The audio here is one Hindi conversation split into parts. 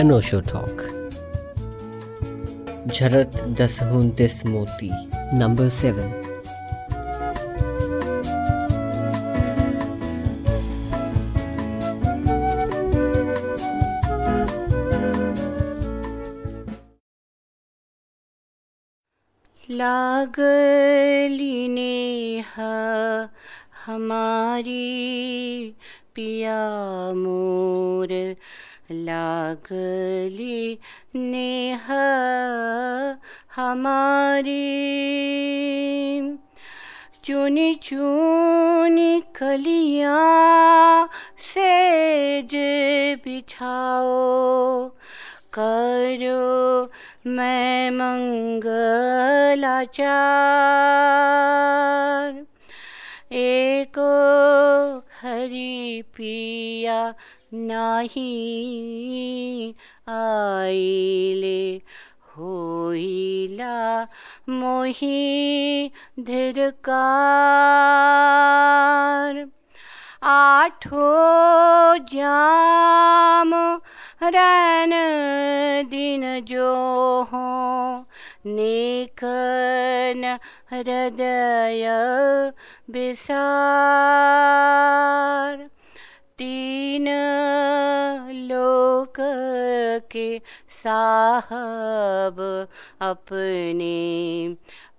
अनोशो टॉक झरत दस हूँ दिस मोती नंबर सेवन लागली ने हमारी पिया मोर लागली नेह हमारी। चुनी चुनी कलिया सेज बिछाओ करो मैं मंगलाचार। एको खरी पिया नाही आईले होइला मोही धिरकार। आठो जाम रैन दिन जो हो नेकन हृदय विसार तीन लोक के साहब अपने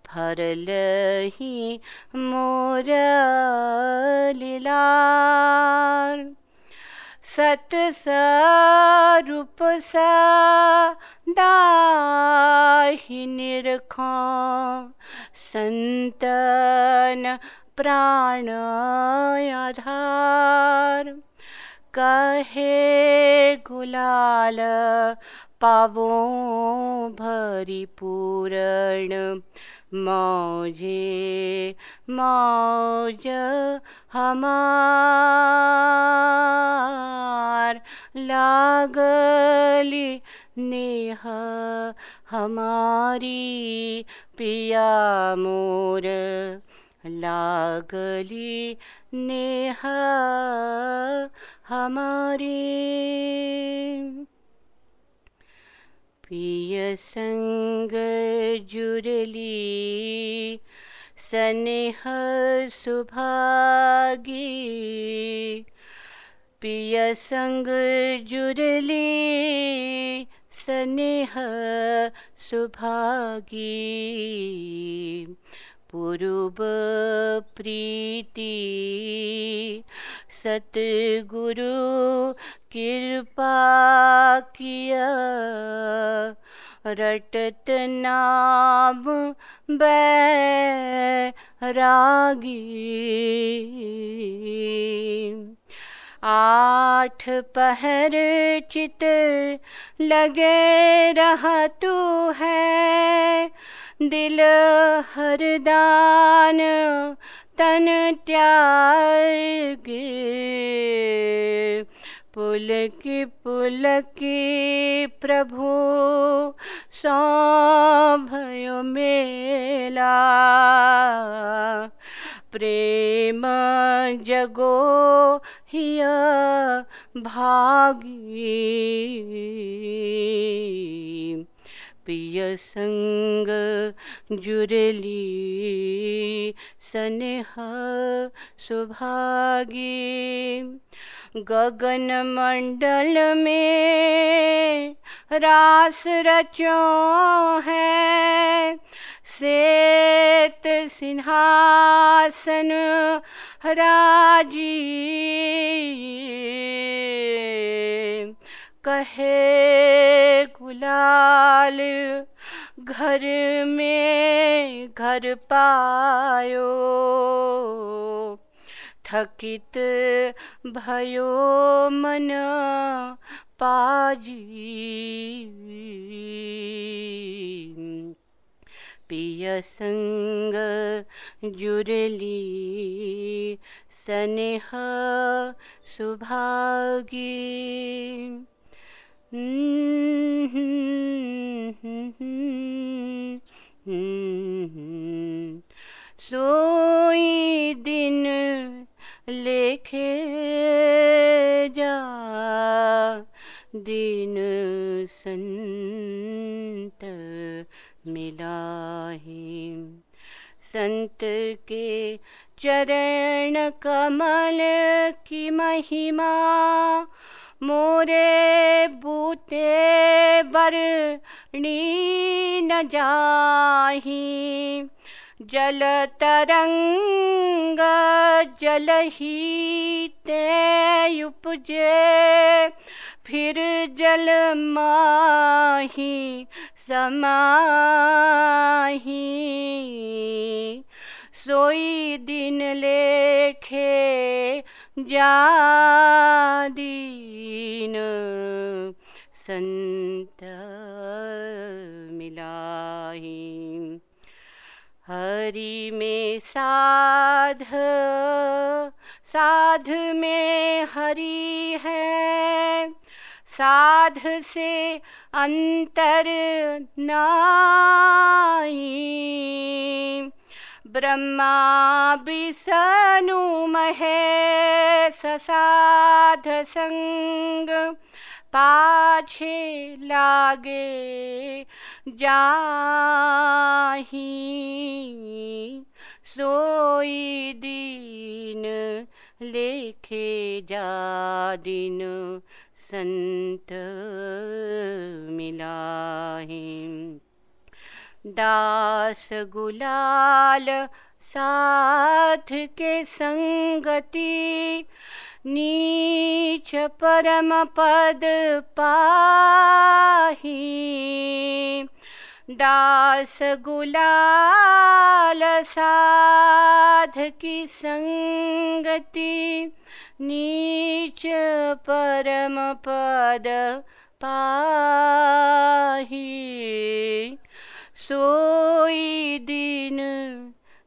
फरलही मोर लीलार सत स्वरूप सदाहि निरखा संतन प्राण आधार। कहे गुलाल, पावो भरी पूरण। मौजे, मौज हमार। लागली नेह हमारी पिया मोर। लागली नेहा हमारी। प्रिय संग जुरली स्नेह सुभागी। प्रिय संग जुरली स्नेह सुभागी। पूर्व प्रीति। सतगुरु, कृपा किया। रटत नाम बैरागी। आठ पहर चित लगे रहा तू है। दिल हरदान तन त्याग पुलकी पुलकी प्रभु सौ भयो मेला। प्रेम जगो हिय भागी प्रिय संग जुरली स्नेह सुभागी। गगन मंडल में रास रचो है। श्वेत सिंहासन राज़ी। कहे, गुलाल, घर में घर पायो। थकित भयो मन पाजी। पिय संग जुरली स्नेह सुभागी। सोई दिन लेखे जा दिन संत मिला है संत के चरण कमल की महिमा मोरे बूते बरणी न जाही। जल तरंग जल ही ते उपजे, फिर जल माही समाही। सोई दिन लेखे जा दीन संत मिलाही हरि में साध साध में हरि है। साध से अंतर नाई ब्रह्मा साध संग पाछे लागे जाही सोई दीन लेखे जा दिन संत मिलाही दास गुलाल साथ के संगति नीच परम पद पाही। दास गुलाल साध की संगति नीच परम पद पाही सोई दिन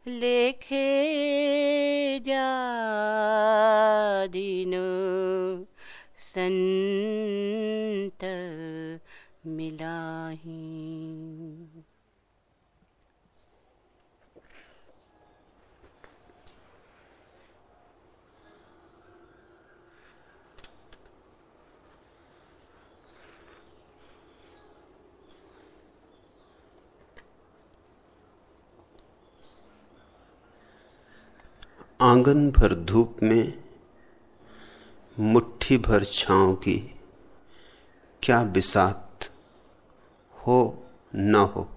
लेखे जा दिन। संत मिलाही। आँगन भर धूप में मुट्ठी भर छांव की क्या बिसात हो न हो।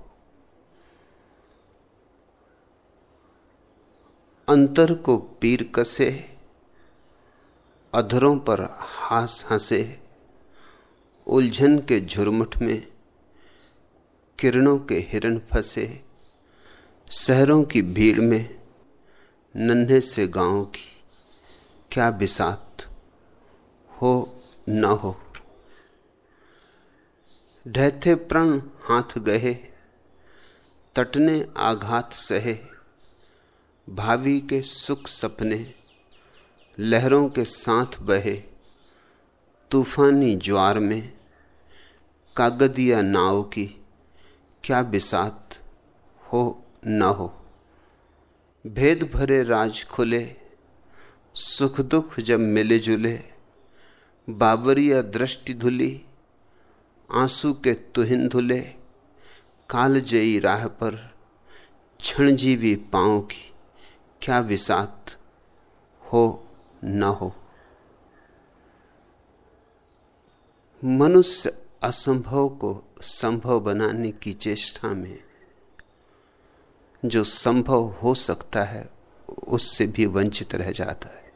अंतर को पीर कसे, अधरों पर हास हंसे, उलझन के झुरमुठ में किरणों के हिरण फंसे, शहरों की भीड़ में नन्हे से गाँव की क्या बिसात हो न हो। ढहते प्रण हाथ गहे, तटने आघात सहे। भावी के सुख सपने लहरों के साथ बहे। तूफानी ज्वार में कागदिया नाव की क्या बिसात हो न हो। भेद भरे राज खुले, सुख दुख जब मिले जुले बाबरिया दृष्टि धुली, आँसू के तुहिन धुले, काल जयी राह पर क्षण जीवी पाँव की क्या विसात हो न हो। मनुष्य असंभव को संभव बनाने की चेष्टा में जो संभव हो सकता है, उससे भी वंचित रह जाता है।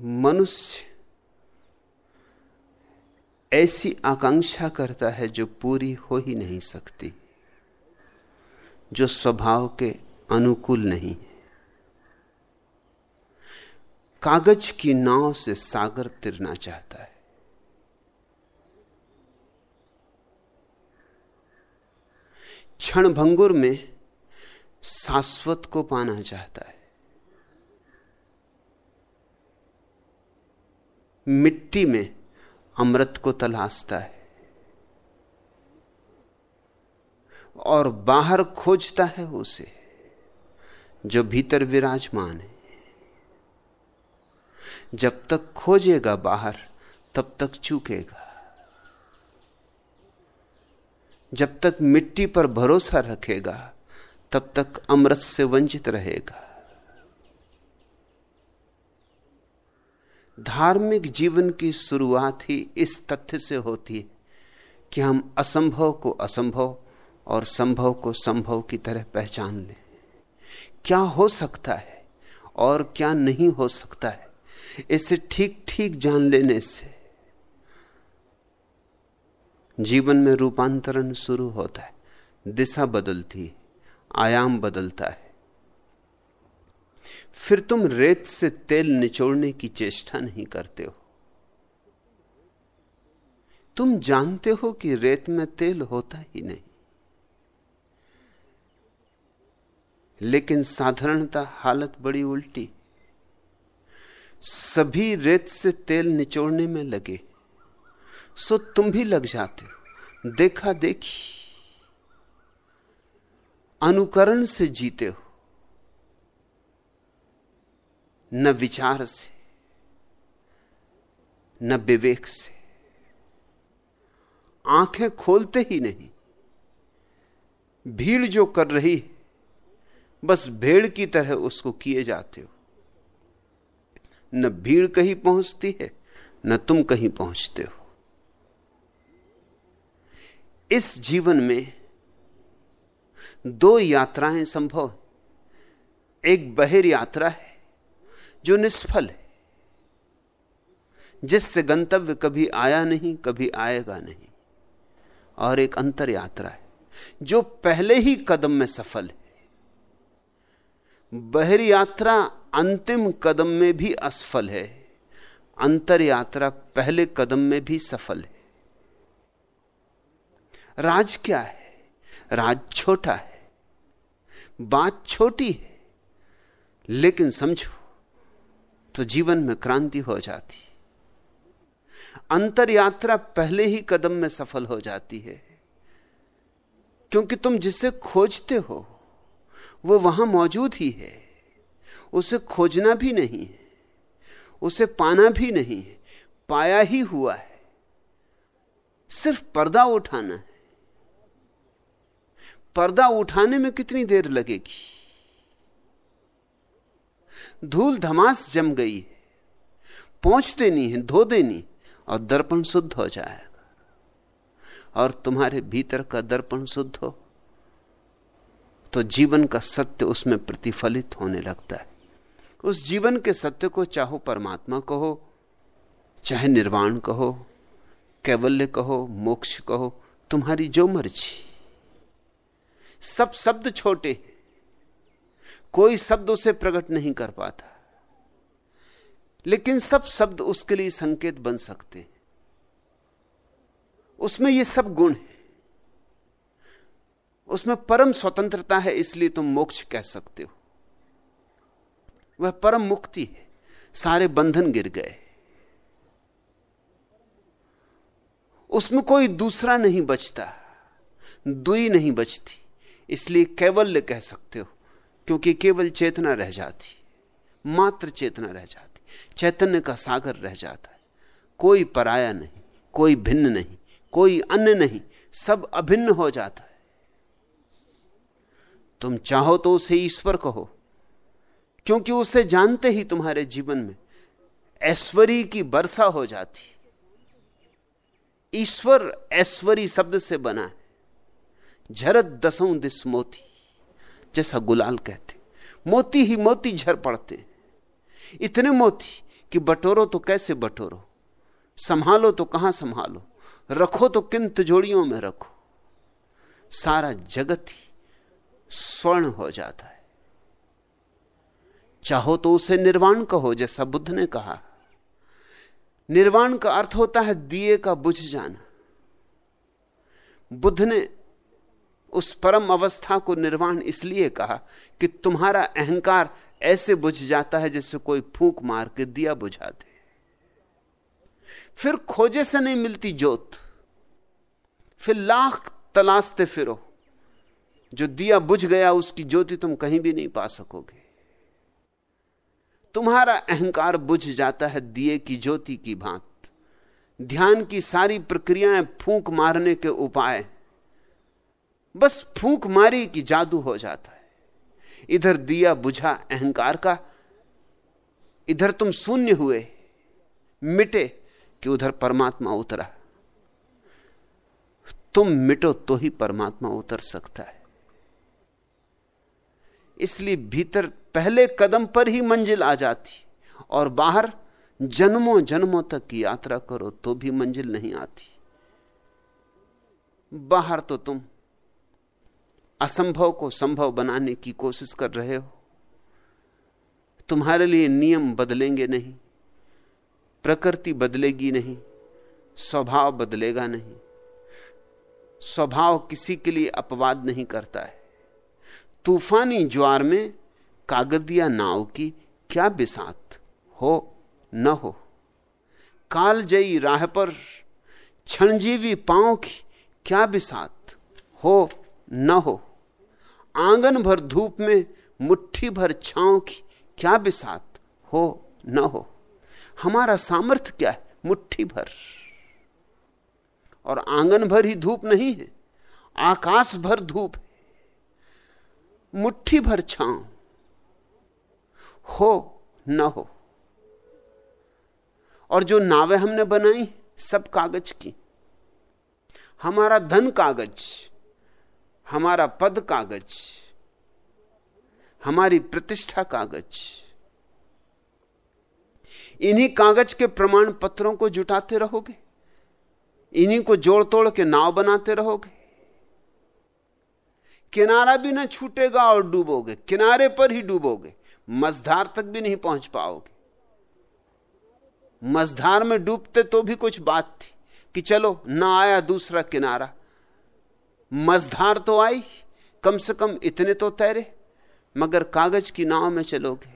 मनुष्य ऐसी आकांक्षा करता है जो पूरी हो ही नहीं सकती, जो स्वभाव के अनुकूल नहीं है। कागज़ की नाव से सागर तिरना चाहता है। क्षण भंगुर में शाश्वत को पाना चाहता है। मिट्टी में अमृत को तलाशता है और बाहर खोजता है उसे, जो भीतर विराजमान है। जब तक खोजेगा बाहर, तब तक चूकेगा। जब तक मिट्टी पर भरोसा रखेगा, तब तक अमृत से वंचित रहेगा। धार्मिक जीवन की शुरुआत ही इस तथ्य से होती है कि हम असंभव को असंभव और संभव को संभव की तरह पहचान लें। क्या हो सकता है और क्या नहीं हो सकता है, इसे ठीक ठीक जान लेने से जीवन में रूपांतरण शुरू होता है, दिशा बदलती है, आयाम बदलता है। फिर तुम रेत से तेल निचोड़ने की चेष्टा नहीं करते हो। तुम जानते हो कि रेत में तेल होता ही नहीं। लेकिन साधारणता हालत बड़ी उल्टी। सभी रेत से तेल निचोड़ने में लगे। सो तुम भी लग जाते हो। देखा देखी। अनुकरण से जीते हो। न विचार से, न विवेक से। आँखें खोलते ही नहीं। भीड़ जो कर रही है, बस भेड़ की तरह उसको किए जाते हो। न भीड़ कहीं पहुँचती है, न तुम कहीं पहुँचते हो। इस जीवन में दो यात्राएँ संभव एक बहिर यात्रा है, जो निष्फल है, जिससे गंतव्य कभी आया नहीं, कभी आएगा नहीं। और एक अंतर यात्रा है, जो पहले ही कदम में सफल है। बहिर यात्रा अंतिम कदम में भी असफल है, अंतर यात्रा पहले कदम में भी सफल है। राज क्या है? राज छोटा है। बात छोटी है। लेकिन समझो तो जीवन में क्रांति हो जाती अंतर यात्रा पहले ही कदम में सफल हो जाती है। क्योंकि तुम जिसे खोजते हो, वो वहाँ मौजूद ही है। उसे खोजना भी नहीं है। उसे पाना भी नहीं है। पाया ही हुआ है। सिर्फ़ पर्दा उठाना है। पर्दा उठाने में कितनी देर लगेगी? धूल धमास जम गई है। पहुँच देनी है, धो देनी और दर्पण शुद्ध हो जाएगा। और तुम्हारे भीतर का दर्पण शुद्ध हो तो जीवन का सत्य उसमें प्रतिफलित होने लगता है। उस जीवन के सत्य को चाहो परमात्मा कहो, चाहे निर्वाण कहो, कैवल्य कहो, मोक्ष कहो, तुम्हारी जो मर्ज़ी। सब शब्द छोटे हैं। कोई शब्द उसे प्रकट नहीं कर पाता। लेकिन सब शब्द उसके लिए संकेत बन सकते हैं। उसमें ये सब गुण है। उसमें परम स्वतंत्रता है, इसलिए तुम मोक्ष कह सकते हो। वह परम मुक्ति है। सारे बंधन गिर गए। उसमें कोई दूसरा नहीं बचता। दुई नहीं बचती। इसलिए कैवल्य कह सकते हो, क्योंकि केवल चेतना रह जाती, मात्र चेतना रह जाती, चैतन्य का सागर रह जाता है। कोई पराया नहीं, कोई भिन्न नहीं, कोई अन्य नहीं, सब अभिन्न हो जाता है। तुम चाहो तो उसे ईश्वर कहो, क्योंकि उसे जानते ही तुम्हारे जीवन में ऐश्वरी की वर्षा हो जाती। ईश्वर ऐश्वरी शब्द से बना है। झरत दसों दिस मोती, जैसा गुलाल कहते। मोती ही मोती झर पड़ते। इतने मोती कि बटोरो तो कैसे बटोरो? संभालो तो कहाँ संभालो? रखो तो किन तिजोड़ियों में रखो। सारा जगत ही स्वर्ण हो जाता है। चाहो तो उसे निर्वाण कहो, जैसा बुद्ध ने कहा। निर्वाण का अर्थ होता है दिए का बुझ जाना। बुद्ध ने उस परम अवस्था को निर्वाण इसलिए कहा कि तुम्हारा अहंकार ऐसे बुझ जाता है जैसे कोई फूंक मार के दिया बुझा दे। फिर खोजे से नहीं मिलती जोत फिर लाख तलाशते फिरो। जो दिया बुझ गया, उसकी ज्योति तुम कहीं भी नहीं पा सकोगे। तुम्हारा अहंकार बुझ जाता है दिए की ज्योति की भांत। ध्यान की सारी प्रक्रियाएँ फूंक मारने के उपाय बस फूंक मारी की जादू हो जाता है। इधर दिया बुझा अहंकार का, इधर तुम शून्य हुए, मिटे कि उधर परमात्मा उतरा। तुम मिटो तो ही परमात्मा उतर सकता है। इसलिए भीतर पहले कदम पर ही मंजिल आ जाती, और बाहर जन्मों जन्मों तक की यात्रा करो तो भी मंजिल नहीं आती। बाहर तो तुम असंभव को संभव बनाने की कोशिश कर रहे हो। तुम्हारे लिए नियम बदलेंगे नहीं, प्रकृति बदलेगी नहीं, स्वभाव बदलेगा नहीं। स्वभाव किसी के लिए अपवाद नहीं करता है। तूफानी ज्वार में कागदिया नाव की क्या बिसात हो न हो। कालजयी राह पर क्षणजीवी पाँव की क्या बिसात हो न हो। आँगन भर धूप में, मुट्ठी भर छांव की क्या बिसात हो, न हो? हमारा सामर्थ्य क्या है? मुट्ठी भर। और आँगन भर ही धूप नहीं है, आकाश भर धूप है, मुट्ठी भर छांव, हो, न हो। और जो नावें हमने बनाई, सब कागज़ की। हमारा धन कागज़ हमारा पद कागज़, हमारी प्रतिष्ठा कागज़। इन्हीं कागज़ के प्रमाण पत्रों को जुटाते रहोगे, इन्हीं को जोड़ तोड़ के नाव बनाते रहोगे। किनारा भी ना छूटेगा और डूबोगे, किनारे पर ही डूबोगे, मझधार तक भी नहीं पहुँच पाओगे। मझधार में डूबते तो भी कुछ बात थी कि चलो ना आया दूसरा किनारा मझधार तो आई, कम से कम इतने तो तैरे, मगर कागज़ की नाव में चलोगे।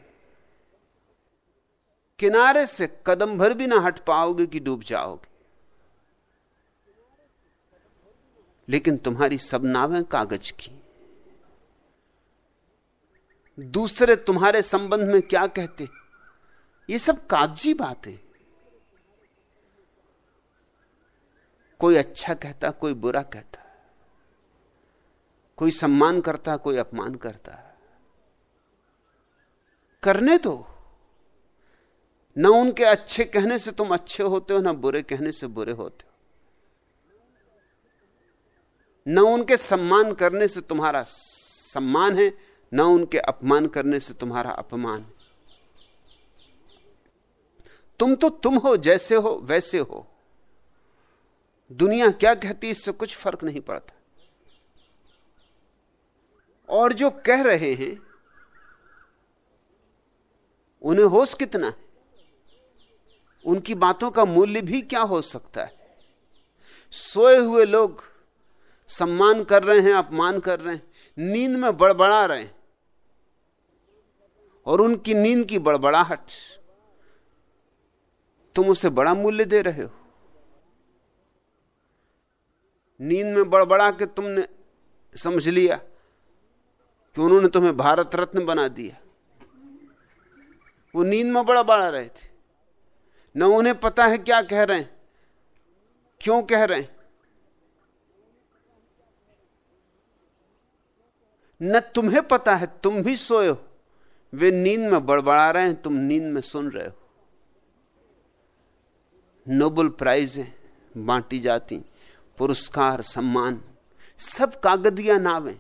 किनारे से कदम भर भी ना हट पाओगे कि डूब जाओगे। लेकिन तुम्हारी सब नावें कागज़ की। दूसरे तुम्हारे संबंध में क्या कहते? ये सब कागज़ी बातें। कोई अच्छा कहता, कोई बुरा कहता। कोई सम्मान करता, कोई अपमान करता। करने दो। न उनके अच्छे कहने से तुम अच्छे होते हो, ना बुरे कहने से बुरे होते हो। न उनके सम्मान करने से तुम्हारा सम्मान है, न उनके अपमान करने से तुम्हारा अपमान। तुम तो तुम हो, जैसे हो, वैसे हो। दुनिया क्या कहती इससे कुछ फ़र्क नहीं पड़ता। और जो कह रहे हैं, उन्हें होश कितना है? उनकी बातों का मूल्य भी क्या हो सकता है? सोए हुए लोग सम्मान कर रहे हैं, अपमान कर रहे हैं, नींद में बड़बड़ा रहे हैं, और उनकी नींद की बड़बड़ाहट, तुम उसे बड़ा मूल्य दे रहे हो। नींद में बड़बड़ा के तुमने समझ लिया कि उन्होंने तुम्हें भारत रत्न बना दिया। वो नींद में बड़ा बड़ा रहे थे। न उन्हें पता है क्या कह रहे हैं, क्यों कह रहे हैं। न तुम्हें पता है, तुम भी सोए हो। वे नींद में बड़बड़ा रहे हैं, तुम नींद में सुन रहे हो। नोबल प्राइजें बांटी जाती, पुरस्कार, सम्मान, सब कागदिया नावें।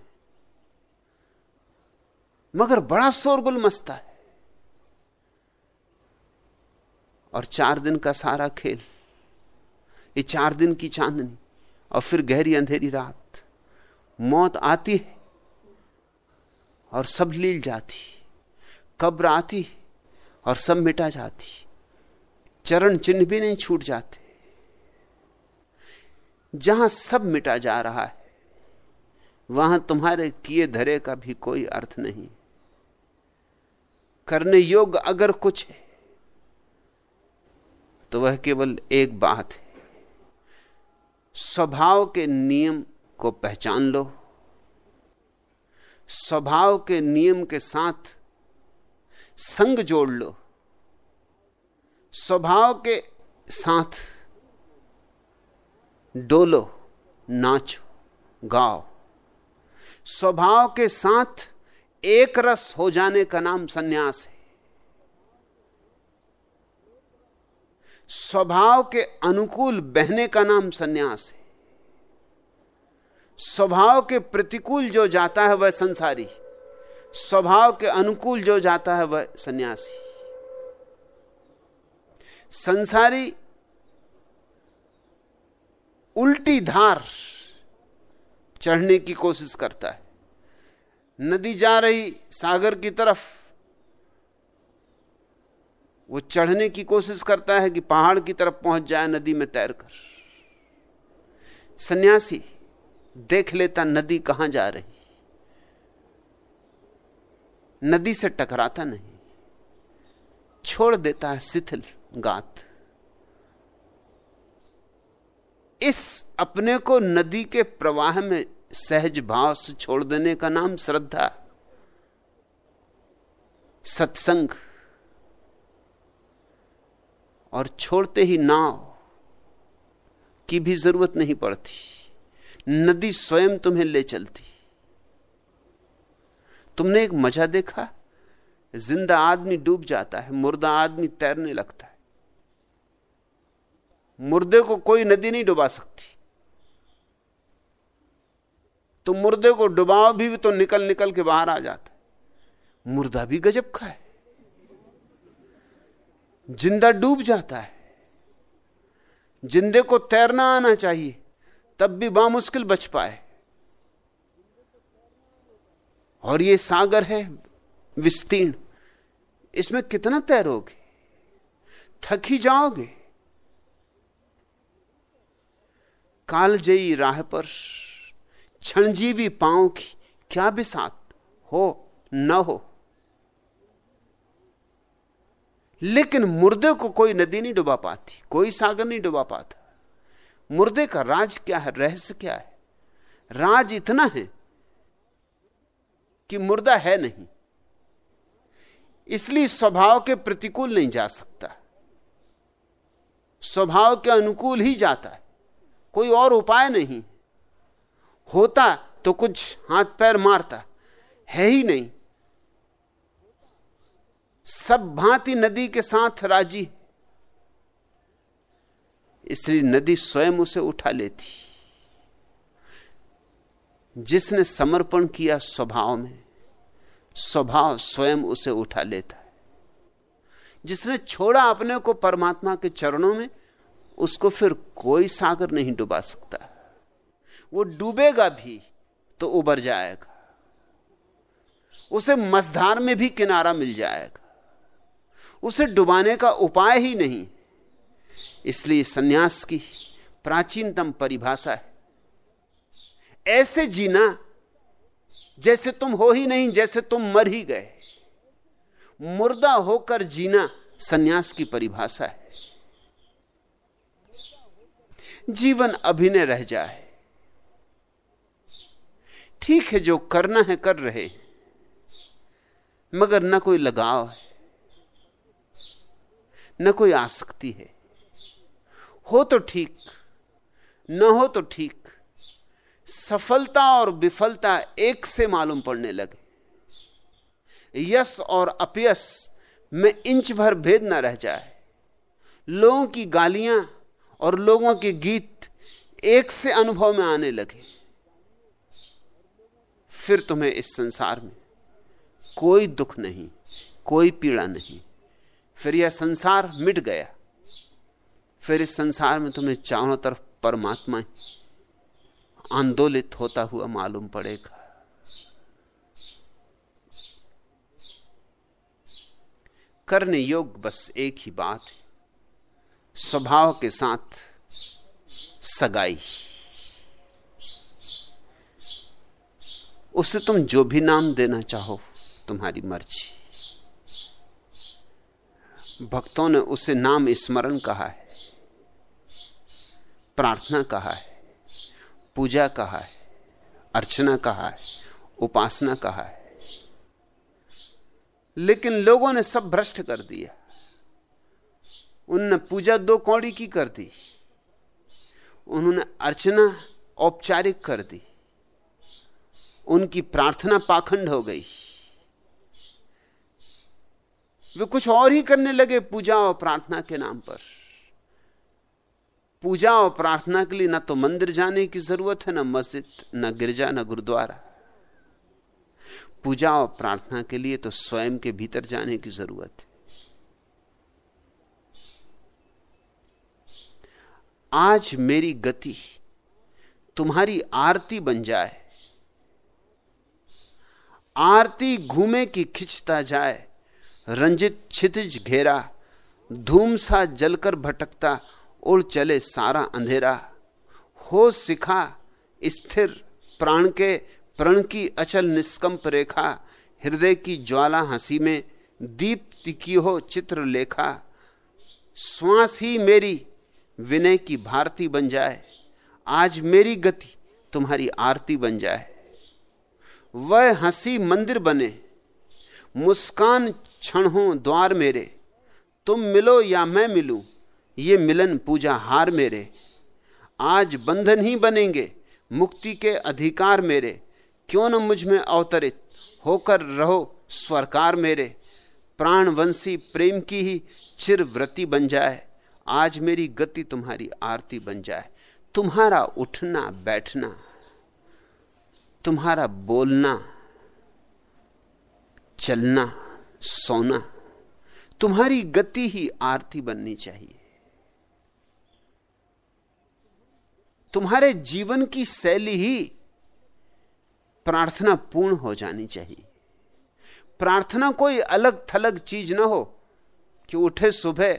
मगर बड़ा शोरगुल मचता है। और चार दिन का सारा खेल, ये चार दिन की चांदनी, और फिर गहरी अंधेरी रात। मौत आती है, और सब लील जाती, कब्र आती, और सब मिटा जाती। चरण चिन्ह भी नहीं छूट जाते। जहाँ सब मिटा जा रहा है, वहाँ तुम्हारे किए धरे का भी कोई अर्थ नहीं। करने योग्य अगर कुछ है तो वह केवल एक बात है। स्वभाव के नियम को पहचान लो। स्वभाव के नियम के साथ संग जोड़ लो। स्वभाव के साथ डोलो, नाचो, गाओ। स्वभाव के साथ एक रस हो जाने का नाम सन्यास है। स्वभाव के अनुकूल बहने का नाम सन्यास है। स्वभाव के प्रतिकूल जो जाता है वह संसारी स्वभाव के अनुकूल जो जाता है वह सन्यासी संसारी उल्टी धार चढ़ने की कोशिश करता है। नदी जा रही सागर की तरफ़। वो चढ़ने की कोशिश करता है कि पहाड़ की तरफ़ पहुँच जाए नदी में तैरकर सन्यासी देख लेता नदी कहाँ जा रही। नदी से टकराता नहीं। छोड़ देता है शिथिल गात। इस अपने को नदी के प्रवाह में सहज भाव से छोड़ देने का नाम श्रद्धा। सत्संग। और छोड़ते ही नाव की भी ज़रूरत नहीं पड़ती। नदी स्वयं तुम्हें ले चलती। तुमने एक मज़ा देखा? ज़िंदा आदमी डूब जाता है, मुर्दा आदमी तैरने लगता है। मुर्दे को कोई नदी नहीं डुबा सकती। तो मुर्दे को डुबाओ भी, भी तो निकल निकल के बाहर आ जाता है। मुर्दा भी गजब का है। ज़िंदा डूब जाता है। जिंदे को तैरना आना चाहिए तब भी बामुश्किल बच पाए। और ये सागर है विस्तीर्ण। इसमें कितना तैरोगे? थक ही जाओगे। कालजयी राह पर क्षणजीवी पाँव की क्या भी साथ हो, न हो। लेकिन मुर्दे को कोई नदी नहीं डुबा पाती, कोई सागर नहीं डुबा पाता। मुर्दे का राज क्या है, रहस्य क्या है? राज इतना है कि मुर्दा है नहीं। इसलिए स्वभाव के प्रतिकूल नहीं जा सकता। स्वभाव के अनुकूल ही जाता है। कोई और उपाय नहीं। होता तो कुछ हाथ पैर मारता, है ही नहीं। सब भांति नदी के साथ राज़ी इसलिए नदी स्वयं उसे उठा लेती। जिसने समर्पण किया स्वभाव में, स्वभाव स्वयं उसे उठा लेता है। जिसने छोड़ा अपने को परमात्मा के चरणों में, उसको फिर कोई सागर नहीं डुबा सकता। वो डूबेगा भी तो उबर जाएगा। उसे मझधार में भी किनारा मिल जाएगा। उसे डुबाने का उपाय ही नहीं। इसलिए सन्यास की प्राचीनतम परिभाषा है। ऐसे जीना जैसे तुम हो ही नहीं, जैसे तुम मर ही गए। मुर्दा होकर जीना सन्यास की परिभाषा है। जीवन अभिनय रह जाए। ठीक है जो करना है कर रहे मगर न कोई लगाव है, न कोई आसक्ति है। हो तो ठीक, न हो तो ठीक। सफलता और विफलता एक से मालूम पड़ने लगे। यश और अपयश में इंच भर भेद ना रह जाए। लोगों की गालियाँ और लोगों के गीत एक से अनुभव में आने लगे। फिर तुम्हें इस संसार में कोई दुख नहीं, कोई पीड़ा नहीं। फिर यह संसार मिट गया। फिर इस संसार में तुम्हें चारों तरफ़ परमात्मा आंदोलित होता हुआ मालूम पड़ेगा। करने योग बस एक ही बात है, स्वभाव के साथ सगाई। उसे तुम जो भी नाम देना चाहो, तुम्हारी मर्ज़ी। भक्तों ने उसे नाम स्मरण कहा है, प्रार्थना कहा है, पूजा कहा है, अर्चना कहा है, उपासना कहा है। लेकिन लोगों ने सब भ्रष्ट कर दिया। उनने पूजा दो कौड़ी की कर दी। उन्होंने अर्चना औपचारिक कर दी। उनकी प्रार्थना पाखंड हो गई। वे कुछ और ही करने लगे पूजा और प्रार्थना के नाम पर। पूजा और प्रार्थना के लिए ना तो मंदिर जाने की ज़रूरत है, ना मस्जिद, ना गिरजा, ना गुरुद्वारा। पूजा और प्रार्थना के लिए तो स्वयं के भीतर जाने की ज़रूरत है। आज मेरी गति तुम्हारी आरती बन जाए। आरती घूमे की खिंचता जाए। रंजित छितिज घेरा, धूम सा जलकर भटकता, उड़ चले सारा अंधेरा। हो सिखा, स्थिर प्राण के, प्रण की अचल निष्कंप रेखा, हृदय की ज्वाला हँसी में दीप्ति की हो चित्र लेखा। श्वास ही मेरी विनय की भारती बन जाए। आज मेरी गति तुम्हारी आरती बन जाए। वह हँसी मंदिर बने। मुस्कान क्षण हो द्वार मेरे। तुम मिलो या मैं मिलूं, ये मिलन पूजा हार मेरे। आज बंधन ही बनेंगे, मुक्ति के अधिकार मेरे। क्यों न मुझमें अवतरित होकर रहो स्वरकार मेरे। प्राणवंशी प्रेम की ही चिर व्रति बन जाए। आज मेरी गति तुम्हारी आरती बन जाए। तुम्हारा उठना बैठना तुम्हारा बोलना, चलना, सोना, तुम्हारी गति ही आरती बननी चाहिए। तुम्हारे जीवन की शैली ही प्रार्थना पूर्ण हो जानी चाहिए। प्रार्थना कोई अलग थलग चीज़ ना हो कि उठे सुबह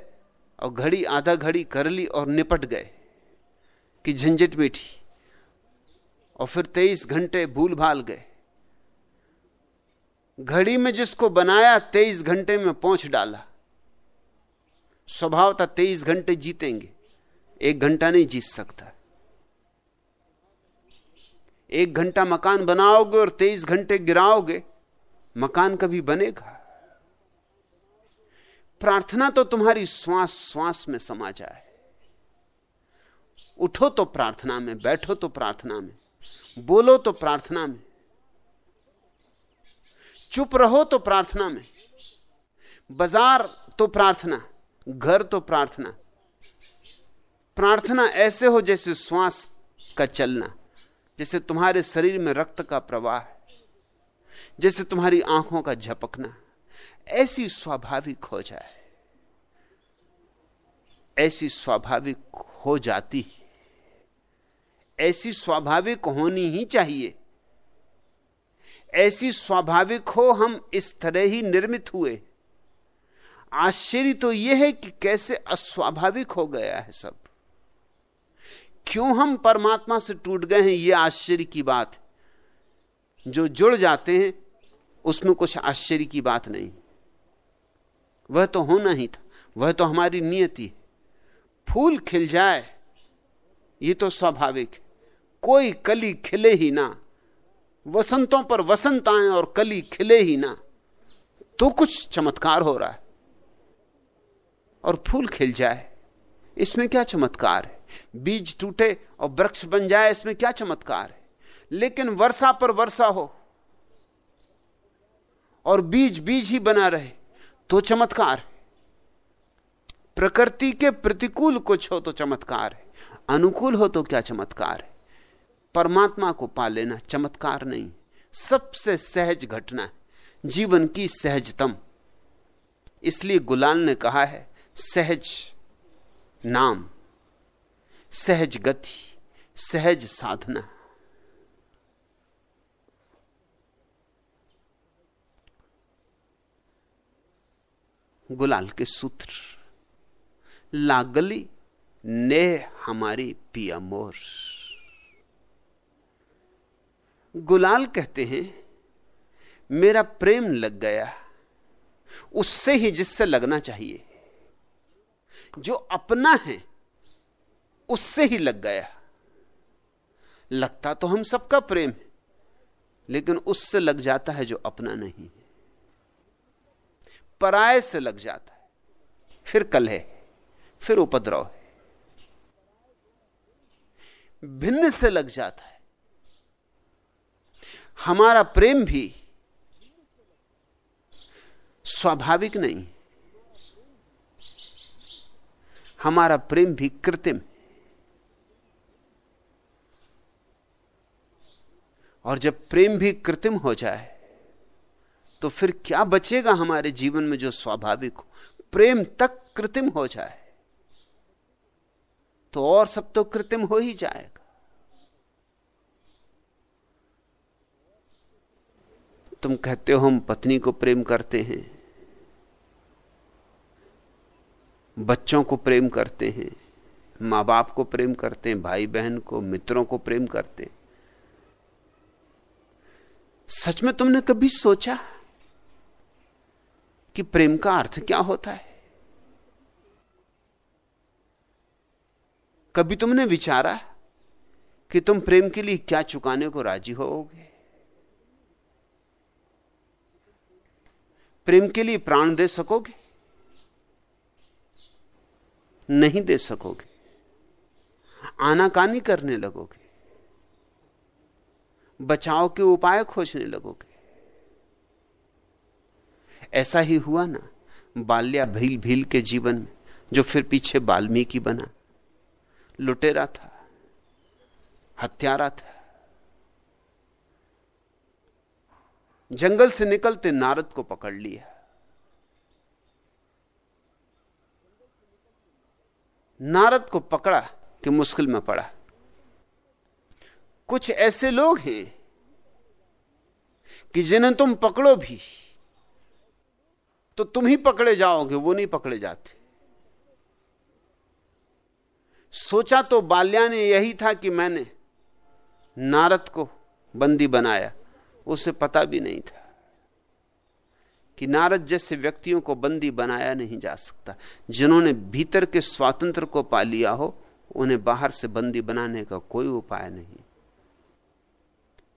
और घड़ी आधा घड़ी कर ली और निपट गए, कि झंझट बैठी। और फिर तेईस घंटे भूल भाल गए। घड़ी में जिसको बनाया, तेईस घंटे में पहुँच डाला। स्वभाव था तेईस घंटे जीतेंगे। एक घंटा नहीं जीत सकता। एक घंटा मकान बनाओगे और तेईस घंटे गिराओगे, मकान कभी बनेगा। प्रार्थना तो तुम्हारी श्वास श्वास में समा जाए। उठो तो प्रार्थना में, बैठो तो प्रार्थना में। बोलो तो प्रार्थना में। चुप रहो तो प्रार्थना में। बाज़ार तो प्रार्थना, घर तो प्रार्थना। प्रार्थना ऐसे हो जैसे श्वास का चलना, जैसे तुम्हारे शरीर में रक्त का प्रवाह है, जैसे तुम्हारी आँखों का झपकना। ऐसी स्वाभाविक हो जाए, ऐसी स्वाभाविक हो जाती ऐसी स्वाभाविक होनी ही चाहिए। ऐसी स्वाभाविक हो हम इस तरह ही निर्मित हुए। आश्चर्य तो यह है कि कैसे अस्वाभाविक हो गया है सब। क्यों हम परमात्मा से टूट गए हैं यह आश्चर्य की बात। जो जुड़ जाते हैं, उसमें कुछ आश्चर्य की बात नहीं। वह तो होना ही था, वह तो हमारी नियति फूल खिल जाए, ये तो स्वाभाविक है। कोई कली खिले ही ना। वसंतों पर वसंत आए और कली खिले ही ना। तो कुछ चमत्कार हो रहा है और फूल खिल जाए। इसमें क्या चमत्कार है? बीज टूटे और वृक्ष बन जाए, इसमें क्या चमत्कार है? लेकिन वर्षा पर वर्षा हो और बीज बीज ही बना रहे तो चमत्कार है। प्रकृति के प्रतिकूल कुछ हो तो चमत्कार है। अनुकूल हो तो क्या चमत्कार है? परमात्मा को पा लेना चमत्कार नहीं। सबसे सहज घटना जीवन की सहजतम। इसलिए गुलाल ने कहा है, सहज नाम, सहज गति, सहज साधना। गुलाल के सूत्र, लागली ने हमारी पिया मोर गुलाल कहते हैं, मेरा प्रेम लग गया, उससे ही जिससे लगना चाहिए। जो अपना है, उससे ही लग गया। लगता तो हम सबका प्रेम है, लेकिन उससे लग जाता है जो अपना नहीं है। पराय से लग जाता है, फिर कल है, फिर उपद्रव है। भिन्न से लग जाता है। हमारा प्रेम भी स्वाभाविक नहीं। हमारा प्रेम भी कृत्रिम। और जब प्रेम भी कृत्रिम हो जाए तो फिर क्या बचेगा हमारे जीवन में जो स्वाभाविक हो? प्रेम तक कृत्रिम हो जाए तो और सब तो कृत्रिम हो ही जाएगा। तुम कहते हो हम पत्नी को प्रेम करते हैं। बच्चों को प्रेम करते हैं। माँ बाप को प्रेम करते हैं भाई बहन को, मित्रों को प्रेम करते हैं। सच में तुमने कभी सोचा कि प्रेम का अर्थ क्या होता है? कभी तुमने विचारा कि तुम प्रेम के लिए क्या चुकाने को राज़ी होगे? प्रेम के लिए प्राण दे सकोगे? नहीं दे सकोगे। आनाकानी करने लगोगे। बचाव के उपाय खोजने लगोगे। ऐसा ही हुआ ना, बाल्या भील भील के जीवन में, जो फिर पीछे बाल्मीकि बना। लुटेरा था, हत्यारा था। जंगल से निकलते नारद को पकड़ लिया नारद को पकड़ा कि मुश्किल में पड़ा। कुछ ऐसे लोग हैं कि जिन्हें तुम पकड़ो भी तो तुम ही पकड़े जाओगे, वो नहीं पकड़े जाते। सोचा तो बाल्या ने यही था कि मैंने नारद को बंदी बनाया। उसे पता भी नहीं था कि नारद जैसे व्यक्तियों को बंदी बनाया नहीं जा सकता। जिन्होंने भीतर के स्वातंत्र को पा लिया हो, उन्हें बाहर से बंदी बनाने का कोई उपाय नहीं।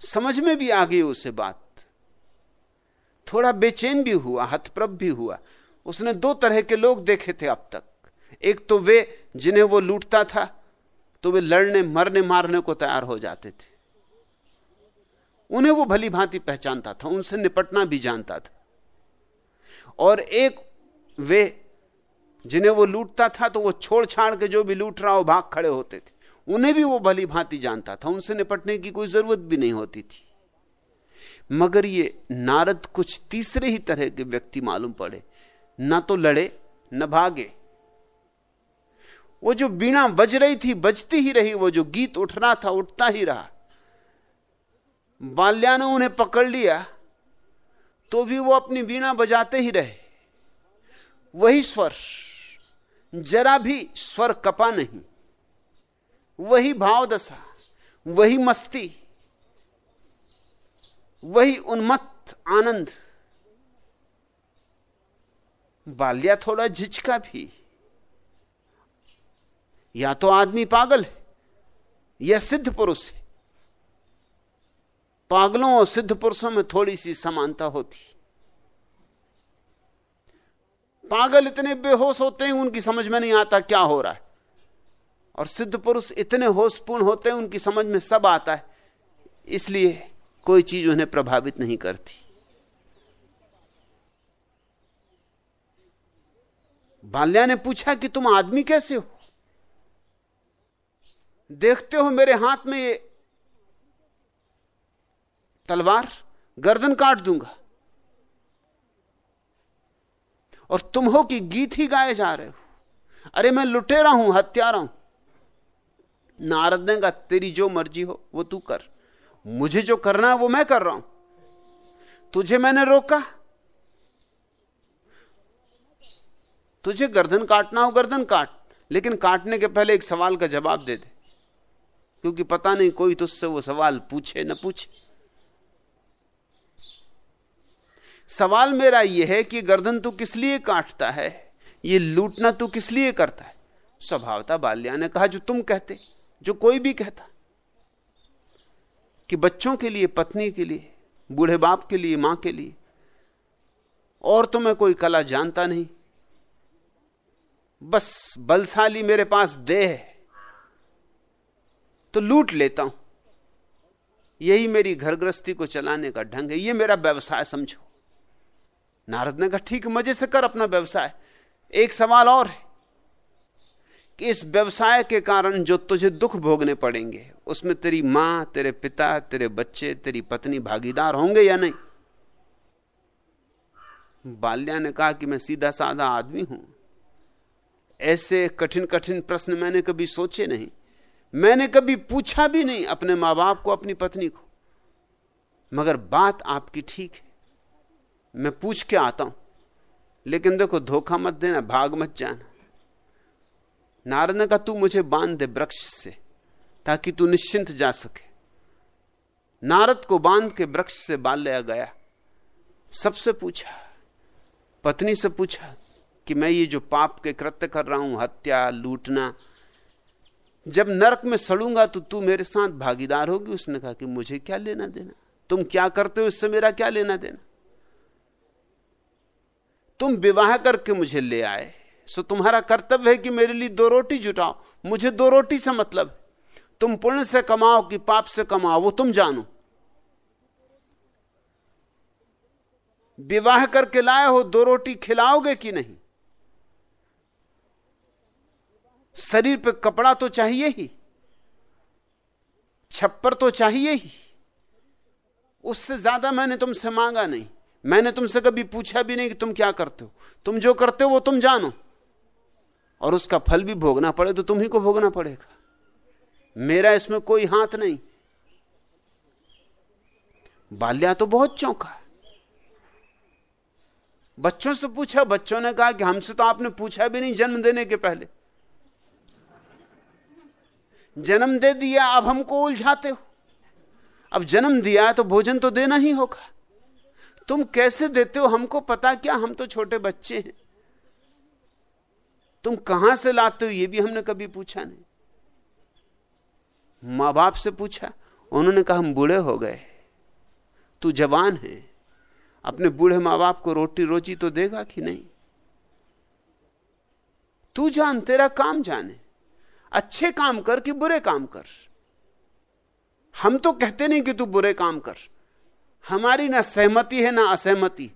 समझ में भी आ गई उसे बात। थोड़ा बेचैन भी हुआ हथप्रभ भी हुआ। उसने दो तरह के लोग देखे थे अब तक। एक तो वे जिन्हें वो लूटता था तो वे लड़ने, मरने, मारने को तैयार हो जाते थे। उन्हें वो भली भांति पहचानता था, उनसे निपटना भी जानता था। और एक वे जिन्हें वो लूटता था तो वो छोड़ छाड़ के जो भी लूट रहा हो भाग खड़े होते थे। उन्हें भी वो भली भांति जानता था, उनसे निपटने की कोई ज़रूरत भी नहीं होती थी। मगर ये नारद कुछ तीसरे ही तरह के व्यक्ति मालूम पड़े। ना तो लड़े, न भागे। वो जो बीणा बज रही थी, बजती ही रही, वो जो गीत उठ रहा था, उठता ही रहा। बाल्या ने उन्हें पकड़ लिया तो भी वो अपनी बीणा बजाते ही रहे। वही स्वर, जरा भी स्वर कपा नहीं। वही भाव दशा वही मस्ती, वही उन्मत्त आनंद। बाल्या थोड़ा झिझका भी। या तो आदमी पागल है, या सिद्ध पुरुष है। पागलों और सिद्ध पुरुषों में थोड़ी सी समानता होती। पागल इतने बेहोश होते हैं, उनकी समझ में नहीं आता क्या हो रहा है। और सिद्ध पुरुष इतने होशपूर्ण होते हैं, उनकी समझ में सब आता है। इसलिए कोई चीज़ उन्हें प्रभावित नहीं करती। बाल्या ने पूछा कि तुम आदमी कैसे हो? देखते हो मेरे हाथ में ये तलवार, गर्दन काट दूँगा। और तुम हो कि गीत ही गाए जा रहे हो। अरे मैं लुटेरा हूँ, हत्यारा हूँ। नारद ने कहा, तेरी जो मर्ज़ी हो, वो तू कर। मुझे जो करना है, वो मैं कर रहा हूँ। तुझे मैंने रोका। तुझे गर्दन काटना हो, गर्दन काट। लेकिन काटने के पहले एक सवाल का जवाब दे दे। क्योंकि पता नहीं, कोई तुझसे वो सवाल पूछे, ना पूछे। सवाल मेरा यह है कि गर्दन तू किस लिए काटता है? ये लूटना तू किस लिए करता है? स्वभावता बाल्या ने कहा, जो तुम कहते, जो कोई भी कहता, कि बच्चों के लिए, पत्नी के लिए, बूढ़े बाप के लिए, माँ के लिए, और तो मैं कोई कला जानता नहीं। बस बलशाली मेरे पास देह है तो लूट लेता हूँ। यही मेरी घर गृहस्थी को चलाने का ढंग है, ये मेरा व्यवसाय, समझो। नारद ने कहा, ठीक, मज़े से कर अपना व्यवसाय। एक सवाल और है कि इस व्यवसाय के कारण जो तुझे दुख भोगने पड़ेंगे, उसमें तेरी माँ, तेरे पिता, तेरे बच्चे, तेरी पत्नी भागीदार होंगे या नहीं? बाल्या ने कहा कि मैं सीधा साधा आदमी हूँ। ऐसे कठिन कठिन प्रश्न मैंने कभी सोचे नहीं। मैंने कभी पूछा भी नहीं अपने माँ बाप को, अपनी पत्नी को। मगर बात आपकी ठीक है। मैं पूछ के आता हूँ। लेकिन देखो, धोखा मत देना, भाग मत जाना। नारद ने कहा, तू मुझे बाँध दे वृक्ष से, ताकि तू निश्चिंत जा सके। नारद को बाँध के वृक्ष से बाल लिया गया। सबसे पूछा, पत्नी से पूछा कि मैं ये जो पाप के कृत्य कर रहा हूँ, हत्या, लूटना, जब नरक में सड़ूँगा तो तू मेरे साथ भागीदार होगी। उसने कहा कि मुझे क्या लेना देना? तुम क्या करते हो, इससे मेरा क्या लेना देना? तुम विवाह करके मुझे ले आए। सो तुम्हारा कर्तव्य है कि मेरे लिए दो रोटी जुटाओ। मुझे दो रोटी से मतलब तुम पुण्य से कमाओ कि पाप से कमाओ, वो तुम जानो। विवाह करके लाए हो, दो रोटी खिलाओगे कि नहीं? शरीर पे कपड़ा तो चाहिए ही, छप्पर तो चाहिए ही। उससे ज़्यादा मैंने तुमसे मांगा नहीं। मैंने तुमसे कभी पूछा भी नहीं कि तुम क्या करते हो। तुम जो करते हो वो तुम जानो। और उसका फल भी भोगना पड़े तो तुम ही को भोगना पड़ेगा। मेरा इसमें कोई हाथ नहीं। बाल्या तो बहुत चौंका बच्चों से पूछा, बच्चों ने कहा कि हमसे तो आपने पूछा भी नहीं जन्म देने के पहले। जन्म दे दिया, अब हमको उलझाते हो। अब जन्म दिया है तो भोजन तो देना ही होगा। तुम कैसे देते हो? हमको पता क्या? हम तो छोटे बच्चे हैं। तुम कहाँ से लाते हो? यह भी हमने कभी पूछा नहीं। माँ बाप से पूछा, उन्होंने कहा, हम बूढ़े हो गए तू जवान है। अपने बूढ़े माँ बाप को रोटी रोजी तो देगा कि नहीं? तू जान, तेरा काम जाने। अच्छे काम कर कि बुरे काम कर। हम तो कहते नहीं कि तू बुरे काम कर। हमारी ना सहमति है, ना असहमति।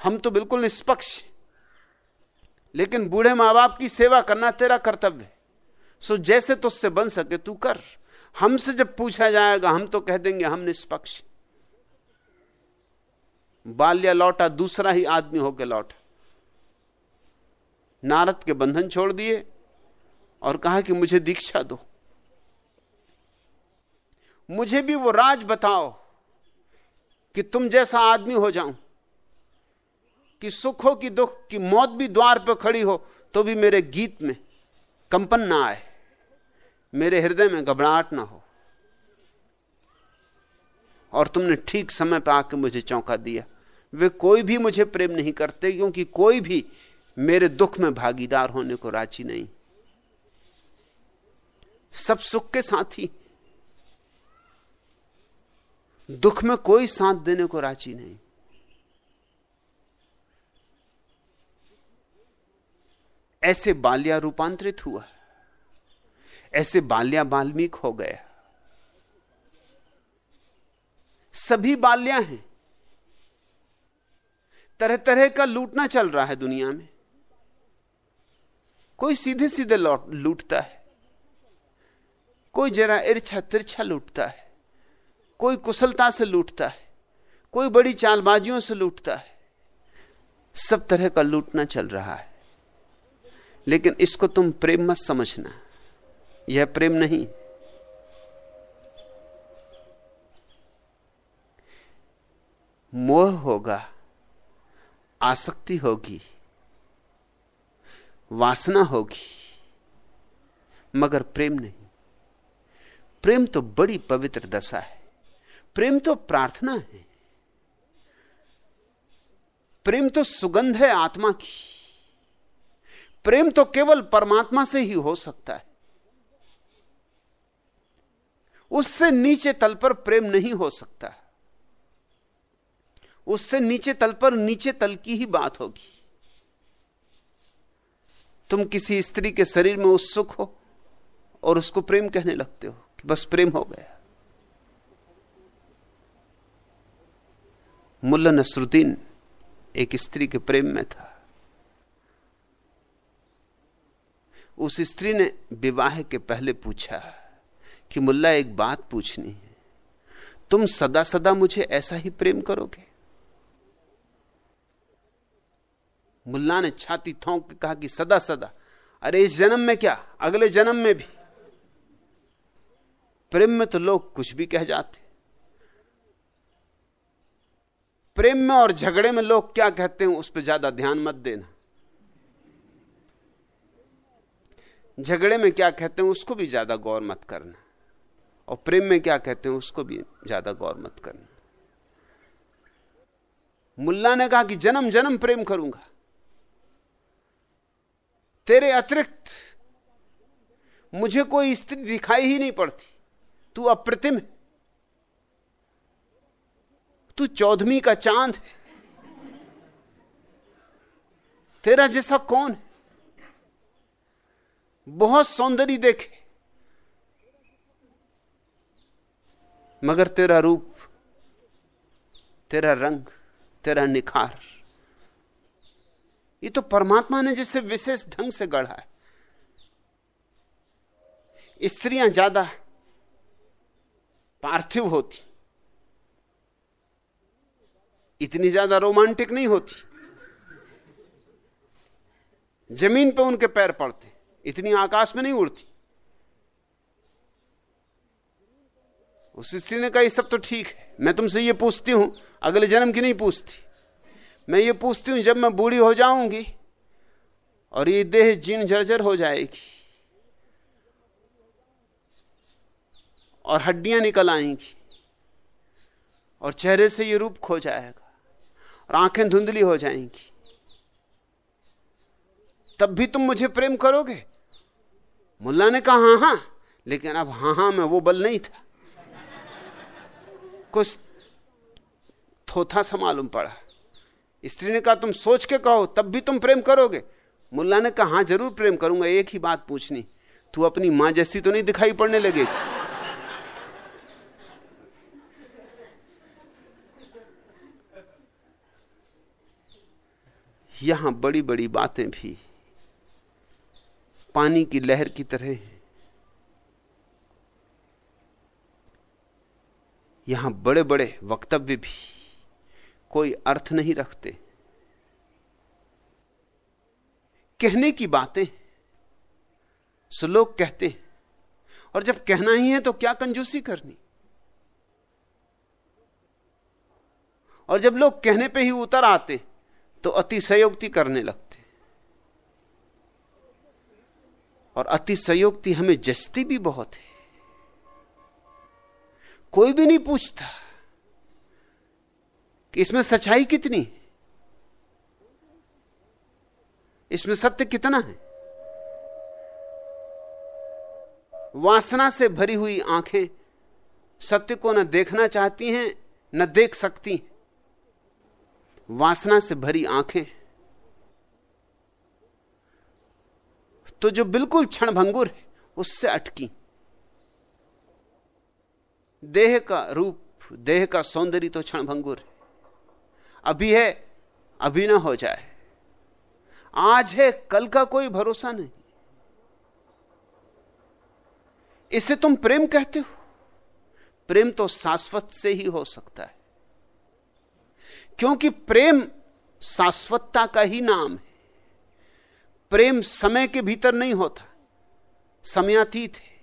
हम तो बिल्कुल निष्पक्ष लेकिन बूढ़े माँ बाप की सेवा करना तेरा कर्तव्य है। सो जैसे तुझसे बन सके तू कर। हमसे जब पूछा जाएगा, हम तो कह देंगे, हम निष्पक्ष बाल्या लौटा, दूसरा ही आदमी होकर लौटा। नारद के बंधन छोड़ दिए और कहा कि मुझे दीक्षा दो। मुझे भी वो राज बताओ। कि तुम जैसा आदमी हो जाऊँ, कि सुख हो, कि दुख, की मौत भी द्वार पर खड़ी हो तो भी मेरे गीत में कंपन ना आए, मेरे हृदय में घबराहट ना हो। और तुमने ठीक समय पर आके मुझे चौंका दिया। वे कोई भी मुझे प्रेम नहीं करते, क्योंकि कोई भी मेरे दुख में भागीदार होने को राज़ी नहीं। सब सुख के साथी दुख में कोई साथ देने को राज़ी नहीं। ऐसे बाल्या रूपांतरित हुआ। ऐसे बाल्या बाल्मीक हो गया। सभी बाल्या हैं। तरह तरह का लूटना चल रहा है दुनिया में। कोई सीधे सीधे लूटता है। कोई जरा इर्छा तिरछा लूटता है। कोई कुशलता से लूटता है, कोई बड़ी चालबाजियों से लूटता है। सब तरह का लूटना चल रहा है। लेकिन इसको तुम प्रेम मत समझना। यह प्रेम नहीं। मोह होगा, आसक्ति होगी, वासना होगी, मगर प्रेम नहीं। प्रेम तो बड़ी पवित्र दशा है। प्रेम तो प्रार्थना है। प्रेम तो सुगंध है आत्मा की। प्रेम तो केवल परमात्मा से ही हो सकता है। उससे नीचे तल पर प्रेम नहीं हो सकता। उससे नीचे तल पर नीचे तल की ही बात होगी। तुम किसी स्त्री के शरीर में उत्सुक हो और उसको प्रेम कहने लगते हो कि बस प्रेम हो गया। मुल्ला नसरुद्दीन एक स्त्री के प्रेम में था। उस स्त्री ने विवाह के पहले पूछा कि मुल्ला एक बात पूछनी है, तुम सदा सदा मुझे ऐसा ही प्रेम करोगे? मुल्ला ने छाती थोंक के कहा कि सदा सदा। अरे इस जन्म में क्या? अगले जन्म में भी। प्रेम में तो लोग कुछ भी कह जाते। प्रेम में और झगड़े में लोग क्या कहते हैं उस पर ज़्यादा ध्यान मत देना। झगड़े में क्या कहते हैं उसको भी ज़्यादा गौर मत करना। और प्रेम में क्या कहते हैं उसको भी ज़्यादा गौर मत करना। मुल्ला ने कहा कि जन्म जन्म प्रेम करूँगा। तेरे अतिरिक्त मुझे कोई स्त्री दिखाई ही नहीं पड़ती। तू अप्रतिम है। तू चौदहवीं का चाँद है। तेरा जैसा कौन है? बहुत सौंदर्य देखे। मगर तेरा रूप, तेरा रंग, तेरा निखार, ये तो परमात्मा ने जिसे विशेष ढंग से गढ़ा है। स्त्रियाँ ज़्यादा पार्थिव होती। इतनी ज़्यादा रोमांटिक नहीं होती। ज़मीन पे उनके पैर पड़ते, इतनी आकाश में नहीं उड़ती। उस स्त्री ने कहा, ये सब तो ठीक है, मैं तुमसे ये पूछती हूँ, अगले जन्म की नहीं पूछती। मैं ये पूछती हूँ, जब मैं बूढ़ी हो जाऊँगी और ये देह जीन जर्जर हो जाएगी और हड्डियाँ निकल आएँगी और चेहरे से ये रूप खो जाएगा। और आँखें धुंधली हो जाएँगी। तब भी तुम मुझे प्रेम करोगे? मुल्ला ने कहा, हाँ हाँ। लेकिन अब हाँ हाँ में वो बल नहीं था। कुछ थोथा सा मालूम पड़ा। स्त्री ने कहा, तुम सोच के कहो, तब भी तुम प्रेम करोगे? मुल्ला ने कहा, हाँ, ज़रूर प्रेम करूँगा, एक ही बात पूछनी। तू अपनी माँ जैसी तो नहीं दिखाई पड़ने लगेगी। यहाँ बड़ी बड़ी बातें भी। पानी की लहर की तरह हैं। यहाँ बड़े बड़े वक्तव्य भी। कोई अर्थ नहीं रखते। कहने की बातें सो लोग कहते हैं। और जब कहना ही है तो क्या कंजूसी करनी? और जब लोग कहने पे ही उतर आते तो अतिशयोक्ति करने लगते और अतिशयोक्ति हमें जचती भी बहुत है। कोई भी नहीं पूछता कि इसमें सच्चाई कितनी इसमें सत्य कितना है। वासना से भरी हुई आँखें सत्य को न देखना चाहती हैं, न देख सकती वासना से भरी आँखें। तो जो बिल्कुल क्षणभंगुर है, उससे अटकी। देह का रूप, देह का सौंदर्य तो क्षणभंगुर है। अभी है, अभी ना हो जाए। आज है, कल का कोई भरोसा नहीं। इसे तुम प्रेम कहते हो? प्रेम तो शाश्वत से ही हो सकता है। क्योंकि प्रेम शाश्वतता का ही नाम है। प्रेम समय के भीतर नहीं होता, समयातीत है।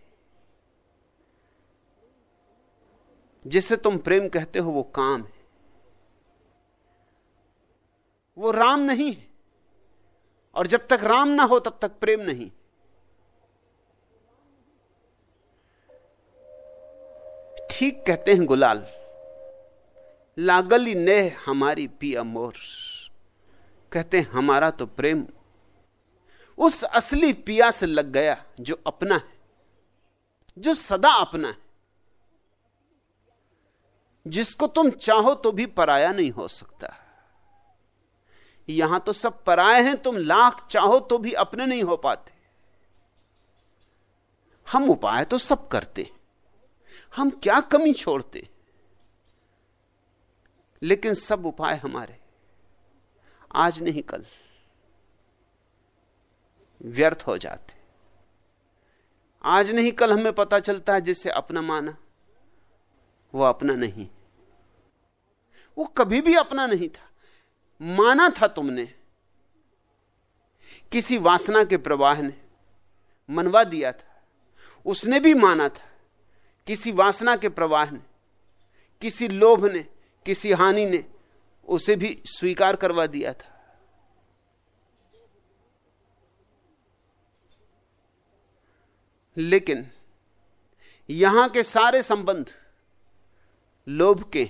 जिसे तुम प्रेम कहते हो, वो काम है। वो राम नहीं है। और जब तक राम ना हो, तब तक प्रेम नहीं। ठीक कहते हैं गुलाल। लागली ने हमारी पिया मोर। कहते हैं, हमारा तो प्रेम उस असली पिया से लग गया जो अपना है, जो सदा अपना है। जिसको तुम चाहो तो भी पराया नहीं हो सकता। यहाँ तो सब पराए हैं, तुम लाख चाहो तो भी अपने नहीं हो पाते। हम उपाय तो सब करते हम क्या कमी छोड़ते? लेकिन सब उपाय हमारे। आज नहीं, कल। व्यर्थ हो जाते। आज नहीं, कल हमें पता चलता है जिससे अपना माना, वो अपना नहीं। वो कभी भी अपना नहीं था। माना था तुमने। किसी वासना के प्रवाह ने मनवा दिया था। उसने भी माना था। किसी वासना के प्रवाह ने, किसी लोभ ने किसी हानि ने उसे भी स्वीकार करवा दिया था। लेकिन यहाँ के सारे संबंध, लोभ के,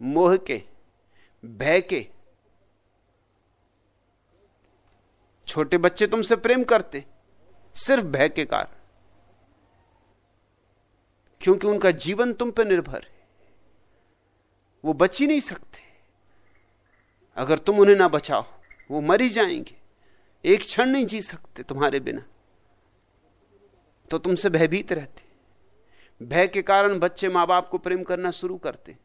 मोह के, भय के, छोटे बच्चे तुमसे प्रेम करते, सिर्फ़ भय के कारण, क्योंकि उनका जीवन तुम पर निर्भर है। वो बच ही नहीं सकते। अगर तुम उन्हें ना बचाओ, वो मर ही जाएँगे। एक क्षण नहीं जी सकते तुम्हारे बिना। तो तुमसे भयभीत रहते। भय के कारण बच्चे माँ बाप को प्रेम करना शुरू करते।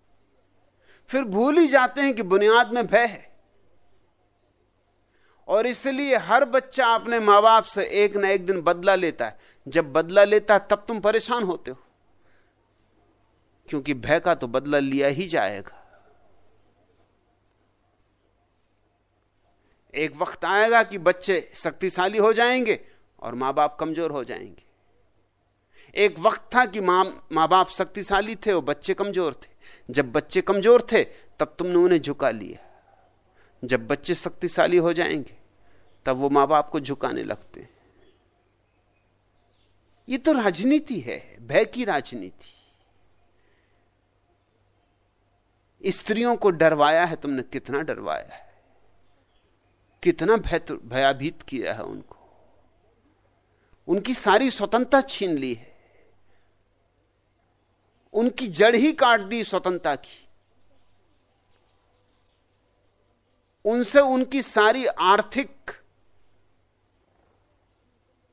फिर भूल ही जाते हैं कि बुनियाद में भय है। और इसलिए हर बच्चा अपने माँ बाप से एक ना एक दिन बदला लेता है। जब बदला लेता है, तब तुम परेशान होते हो। क्योंकि भय का तो बदला लिया ही जाएगा। एक वक्त आएगा कि बच्चे शक्तिशाली हो जाएँगे और माँ बाप कमज़ोर हो जाएँगे। एक वक्त था कि माँ माँ बाप शक्तिशाली थे और बच्चे कमज़ोर थे। जब बच्चे कमज़ोर थे, तब तुमने उन्हें झुका लिया। जब बच्चे शक्तिशाली हो जाएँगे, तब वो माँ बाप को झुकाने लगते ये तो राजनीति है, भय की राजनीति। स्त्रियों को डरवाया है तुमने, कितना डरवाया है? कितना भय भयाभीत किया है उनको। उनकी सारी स्वतंत्रता छीन ली है। उनकी जड़ ही काट दी स्वतंत्रता की। उनसे उनकी सारी आर्थिक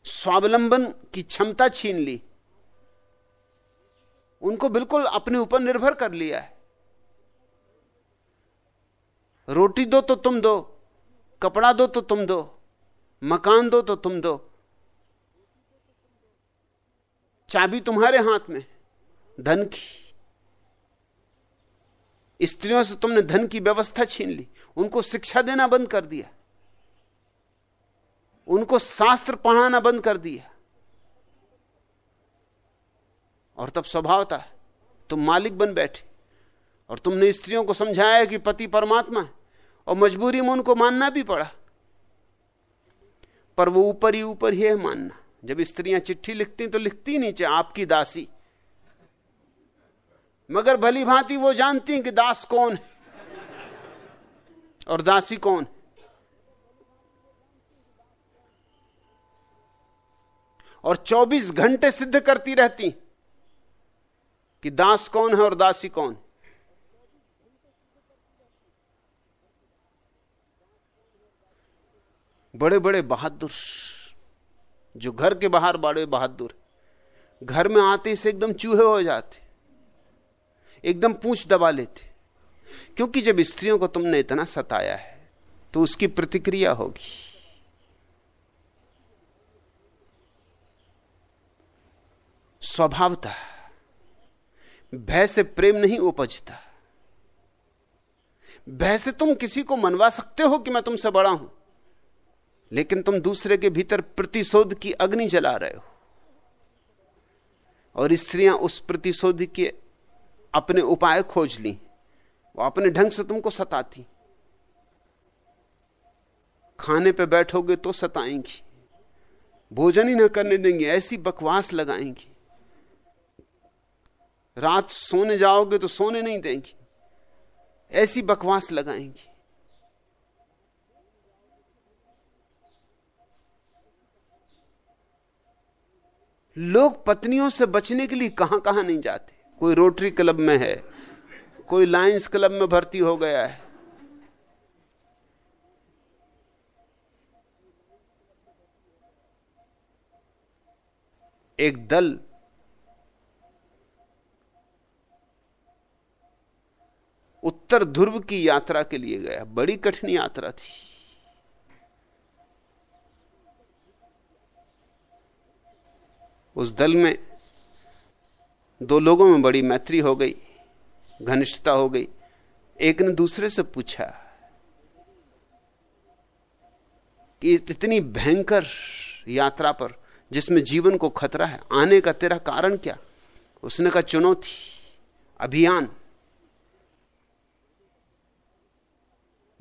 स्वावलंबन की क्षमता छीन ली। उनको बिल्कुल अपने ऊपर निर्भर कर लिया है। रोटी दो तो तुम दो, कपड़ा दो तो तुम दो, मकान दो तो तुम दो। चाबी तुम्हारे हाथ में, धन की। स्त्रियों से तुमने धन की व्यवस्था छीन ली, उनको शिक्षा देना बंद कर दिया, उनको शास्त्र पढ़ाना बंद कर दिया। और तब स्वभाव था, तुम मालिक बन बैठे। और तुमने स्त्रियों को समझाया कि पति परमात्मा है, और मजबूरी में उनको मानना भी पड़ा। पर वो ऊपर ही ऊपर ही है मानना। जब स्त्रियाँ चिट्ठी लिखती तो लिखती नीचे आपकी दासी। मगर भली भांति वो जानती कि दास कौन है, और दासी कौन और 24 घंटे सिद्ध करती रहती कि दास कौन है और दासी कौन बड़े बड़े बहादुर। जो घर के बाहर बड़े बहादुर। घर में आते से एकदम चूहे हो जाते। एकदम पूछ दबा लेते। क्योंकि जब स्त्रियों को तुमने इतना सताया है तो उसकी प्रतिक्रिया होगी। स्वभावता। भय से प्रेम नहीं उपजता। भय से तुम किसी को मनवा सकते हो कि मैं तुमसे बड़ा हूँ? लेकिन तुम दूसरे के भीतर प्रतिशोध की अग्नि जला रहे हो। और स्त्रियाँ उस प्रतिशोध के अपने उपाय खोज ली। वो अपने ढंग से तुमको सताती। खाने पे बैठोगे तो सताएँगी। भोजन ही ना करने देंगे, ऐसी बकवास लगाएँगी। रात सोने जाओगे तो सोने नहीं देंगी। ऐसी बकवास लगाएँगी। लोग पत्नियों से बचने के लिए कहाँ कहाँ नहीं जाते? कोई रोटरी क्लब में है, कोई लायंस क्लब में भर्ती हो गया है। एक दल उत्तर ध्रुव की यात्रा के लिए गया। बड़ी कठिन यात्रा थी। उस दल में दो लोगों में बड़ी मैत्री हो गई, घनिष्ठता हो गई। एक ने दूसरे से पूछा कि इतनी भयंकर यात्रा पर जिसमें जीवन को खतरा है, आने का तेरा कारण क्या? उसने कहा, चुनौती, अभियान।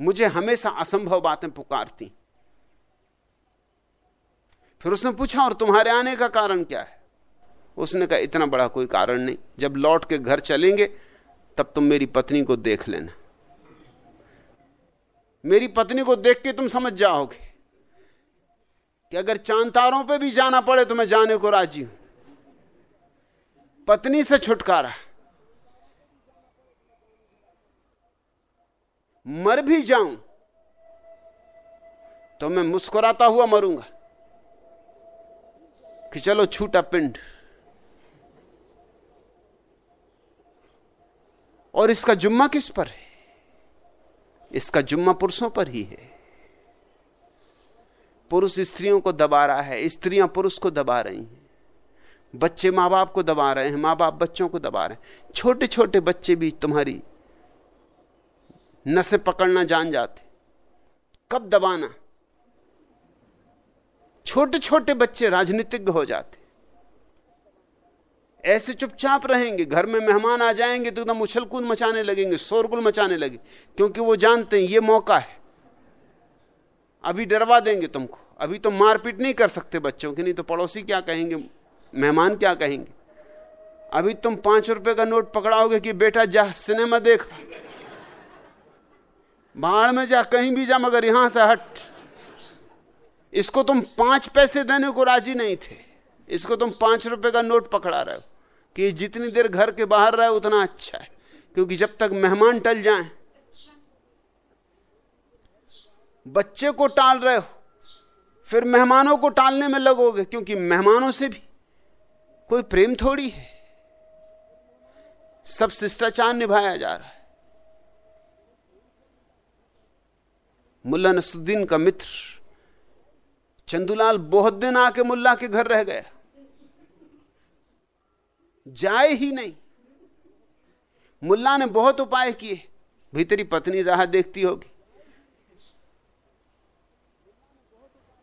मुझे हमेशा असंभव बातें पुकारती। फिर उसने पूछा, और तुम्हारे आने का कारण क्या है? उसने कहा, इतना बड़ा कोई कारण नहीं। जब लौट के घर चलेंगे, तब तुम मेरी पत्नी को देख लेना। मेरी पत्नी को देख के तुम समझ जाओगे कि अगर चाँद तारों पे भी जाना पड़े तो मैं जाने को राज़ी हूँ। पत्नी से छुटकारा। मर भी जाऊँ तो मैं मुस्कुराता हुआ मरूँगा। कि चलो छूटा पिंड। और इसका जुम्मा किस पर है? इसका जुम्मा पुरुषों पर ही है। पुरुष स्त्रियों को दबा रहा है, स्त्रियाँ पुरुष को दबा रही हैं। बच्चे माँ बाप को दबा रहे हैं माँ बाप बच्चों को दबा रहे हैं। छोटे छोटे बच्चे भी तुम्हारी नशे पकड़ना जान जाते। कब दबाना? छोटे छोटे बच्चे राजनीतिज्ञ हो जाते। ऐसे चुपचाप रहेंगे, घर में मेहमान आ जाएँगे तो एकदम उछल कूद मचाने लगेंगे, शोरगुल मचाने लगे, क्योंकि वो जानते हैं, ये मौका है। अभी डरवा देंगे तुमको, अभी तो मारपीट नहीं कर सकते बच्चों की, नहीं तो पड़ोसी क्या कहेंगे, मेहमान क्या कहेंगे? अभी तुम पाँच रुपए का नोट पकड़ाओगे कि बेटा जा, सिनेमा देख। बाढ़ में जा, कहीं भी जा, मगर यहाँ से हट। इसको तुम पाँच पैसे देने को राज़ी नहीं थे। इसको तुम पाँच रुपए का नोट पकड़ा रहे हो कि जितनी देर घर के बाहर रहे उतना अच्छा है, क्योंकि जब तक मेहमान टल जाएँ, बच्चे को टाल रहे हो, फिर मेहमानों को टालने में लगोगे, क्योंकि मेहमानों से भी कोई प्रेम थोड़ी है। सब शिष्टाचार निभाया जा रहा है। मुल्ला नसुद्दीन का मित्र चंदूलाल बहुत दिन आके मुल्ला के घर रह गया जाए ही नहीं। मुल्ला ने बहुत उपाय किए। भी तेरी पत्नी राह देखती होगी।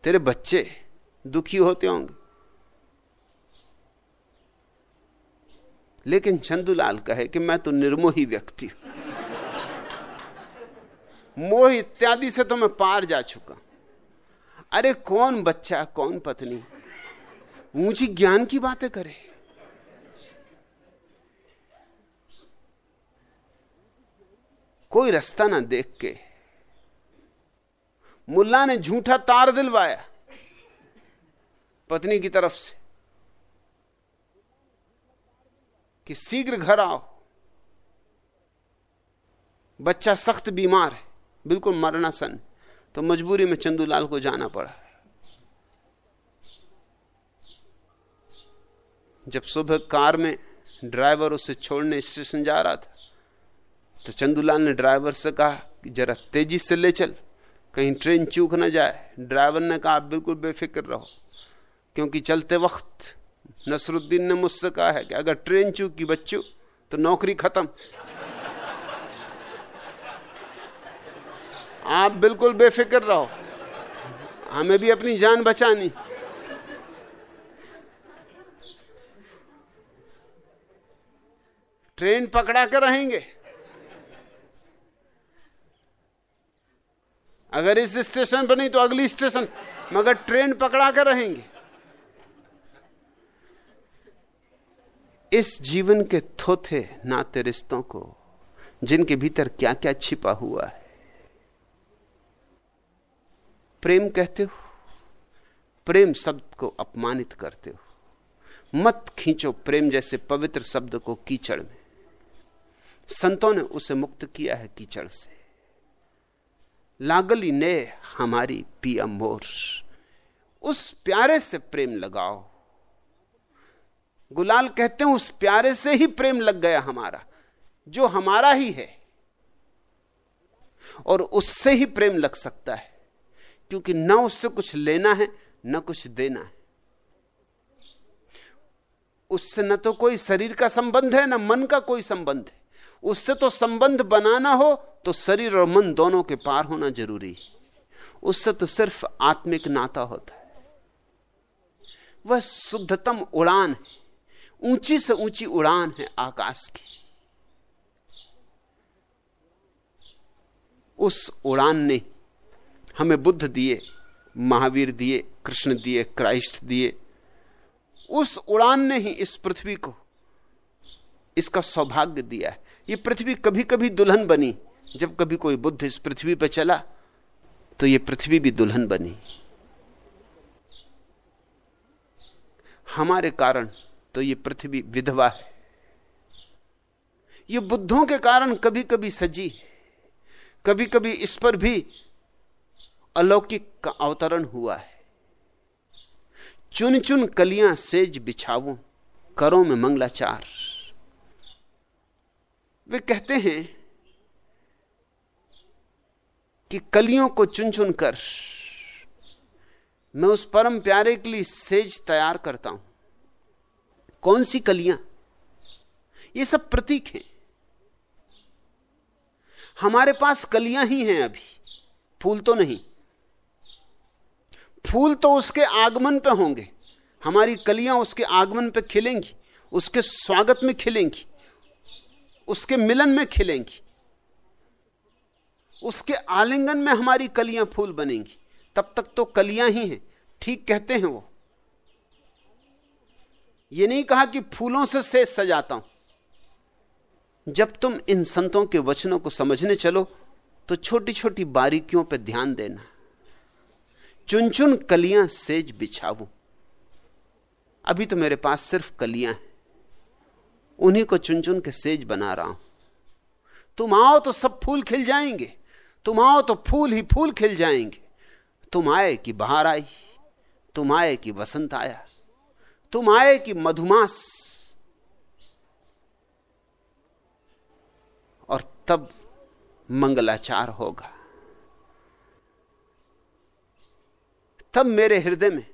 तेरे बच्चे दुखी होते होंगे। लेकिन चंदूलाल कहे कि मैं तो निर्मोही व्यक्ति हूँ। मोह इत्यादि से तो मैं पार जा चुका अरे कौन बच्चा, कौन पत्नी? ऊँची ज्ञान की बातें करे। कोई रास्ता ना देख के। मुल्ला ने झूठा तार दिलवाया पत्नी की तरफ़ से कि शीघ्र घर आओ। बच्चा सख्त बीमार है, बिल्कुल मरना सन। तो मजबूरी में चंदूलाल को जाना पड़ा। जब सुबह कार में ड्राइवर उसे छोड़ने स्टेशन जा रहा था तो चंदूलाल ने ड्राइवर से कहा कि जरा तेज़ी से ले चल, कहीं ट्रेन चूक ना जाए। ड्राइवर ने कहा, आप बिल्कुल बेफिक्र रहो, क्योंकि चलते वक्त नसरुद्दीन ने मुझसे कहा है कि अगर ट्रेन चूकी बच्चों तो नौकरी खत्म। आप बिल्कुल बेफिक्र रहो। हमें भी अपनी जान बचानी। ट्रेन पकड़ा कर रहेंगे। अगर इस स्टेशन पर नहीं तो अगली स्टेशन, मगर ट्रेन पकड़ा कर रहेंगे। इस जीवन के थोथे नाते रिश्तों को, जिनके भीतर क्या क्या छिपा हुआ है प्रेम कहते हो? प्रेम शब्द को अपमानित करते हो? मत खींचो प्रेम जैसे पवित्र शब्द को कीचड़ में। संतों ने उसे मुक्त किया है कीचड़ से। लागली ने हमारी पिया मोर। उस प्यारे से प्रेम लगाओ। गुलाल कहते हैं, उस प्यारे से ही प्रेम लग गया हमारा, जो हमारा ही है। और उससे ही प्रेम लग सकता है। क्योंकि ना उससे कुछ लेना है, ना कुछ देना है। उससे न तो कोई शरीर का संबंध है, ना मन का कोई संबंध है। उससे तो संबंध बनाना हो तो शरीर और मन दोनों के पार होना ज़रूरी है। उससे तो सिर्फ़ आत्मिक नाता होता है। वह शुद्धतम उड़ान है। ऊँची से ऊँची उड़ान है आकाश की। उस उड़ान ने हमें बुद्ध दिए, महावीर दिए, कृष्ण दिए, क्राइस्ट दिए। उस उड़ान ने ही इस पृथ्वी को, इसका सौभाग्य दिया है। ये पृथ्वी कभी कभी दुल्हन बनी। जब कभी कोई बुद्ध इस पृथ्वी पर चला तो ये पृथ्वी भी दुल्हन बनी। हमारे कारण तो ये पृथ्वी विधवा है। ये बुद्धों के कारण कभी कभी सजी कभी कभी इस पर भी अलौकिक का अवतरण हुआ है। चुन चुन कलियाँ सेज बिछावो करो में मंगलाचार। वे कहते हैं कि कलियों को चुन चुन कर मैं उस परम प्यारे के लिए सेज तैयार करता हूँ। कौन सी कलियाँ? ये सब प्रतीक हैं। हमारे पास कलियाँ ही हैं अभी। फूल तो नहीं। फूल तो उसके आगमन पे होंगे। हमारी कलियाँ उसके आगमन पे खिलेंगी, उसके स्वागत में खिलेंगी, उसके मिलन में खिलेंगी, उसके आलिंगन में हमारी कलियाँ फूल बनेंगी। तब तक तो कलियाँ ही हैं, ठीक कहते हैं वो। ये नहीं कहा कि फूलों से सेज सजाता हूँ। जब तुम इन संतों के वचनों को समझने चलो तो छोटी छोटी बारीकियों पर ध्यान देना। चुन चुन कलियाँ सेज बिछावू अभी तो मेरे पास सिर्फ़ कलियाँ हैं। उन्हीं को चुन चुन के सेज बना रहा हूँ। तुम आओ तो सब फूल खिल जाएँगे। तुम आओ तो फूल ही फूल खिल जाएँगे। तुम आए कि बाहर आई, तुम आए कि वसंत आया, तुम आए कि मधुमास। और तब मंगलाचार होगा। तब मेरे हृदय में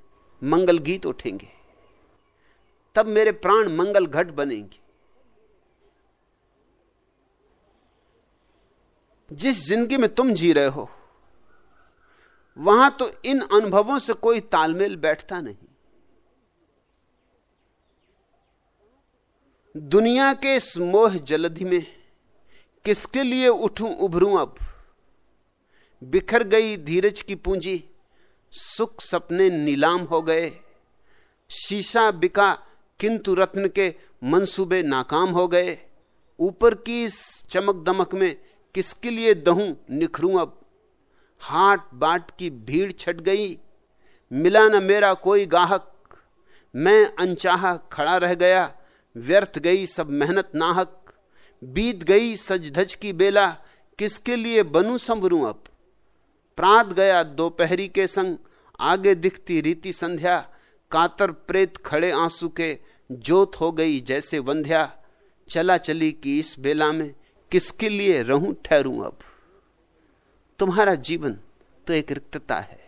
मंगल गीत उठेंगे। तब मेरे प्राण मंगल घट बनेंगे। जिस ज़िंदगी में तुम जी रहे हो, वहाँ तो इन अनुभवों से कोई तालमेल बैठता नहीं। दुनिया के इस मोह जलधि में किसके लिए उठूं उभरूं अब? बिखर गई धीरज की पूंजी सुख सपने नीलाम हो गए। शीशा बिका किंतु रत्न के मंसूबे नाकाम हो गए। ऊपर की इस चमक दमक में किसके लिए दहूं निखरूं अब? हाट बाट की भीड़ छट गई। मिला न मेरा कोई गाहक। मैं अनचाहा खड़ा रह गया। व्यर्थ गई सब मेहनत नाहक। बीत गई सज धज की बेला। किसके लिए बनू संभरू अब? प्रात गया, दोपहरी के संग आगे दिखती रीति संध्या, कातर प्रेत खड़े आँसू के जोत हो गई जैसे वंध्या। चला चली कि इस बेला में किसके लिए रहूँ ठहरूं अब? तुम्हारा जीवन तो एक रिक्तता है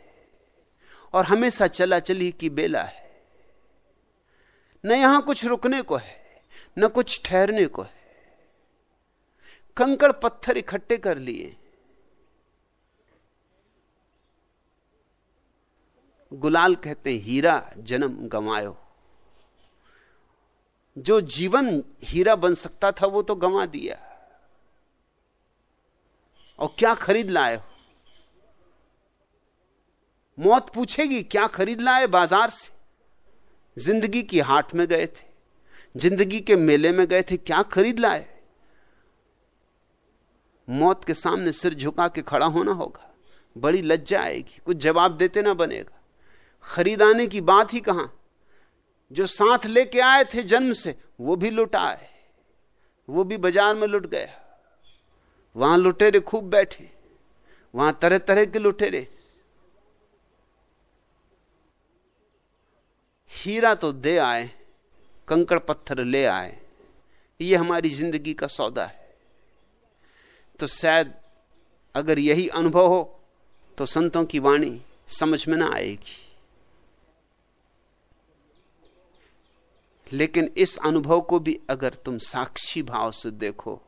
और हमेशा चला चली की बेला है। न यहाँ कुछ रुकने को है, न कुछ ठहरने को है। कंकड़ पत्थर इकट्ठे कर लिए गुलाल कहते हीरा जन्म गंवायो। जो जीवन हीरा बन सकता था, वो तो गंवा दिया। और क्या खरीद लाए हो? मौत पूछेगी, क्या खरीद लाए बाज़ार से? ज़िंदगी की हाट में गए थे, ज़िंदगी के मेले में गए थे, क्या खरीद लाए? मौत के सामने सिर झुका के खड़ा होना होगा, बड़ी लज्जा आएगी, कुछ जवाब देते ना बनेगा। खरीदाने की बात ही कहाँ? जो साथ लेके आए थे जन्म से, वो भी लुटाए वो भी बाज़ार में लुट गया वहाँ लुटेरे खूब बैठे। वहाँ तरह तरह के लुटेरे। हीरा तो दे आए, कंकड़ पत्थर ले आए। ये हमारी ज़िंदगी का सौदा है। तो शायद अगर यही अनुभव हो तो संतों की वाणी समझ में ना आएगी। लेकिन इस अनुभव को भी अगर तुम साक्षी भाव से देखो,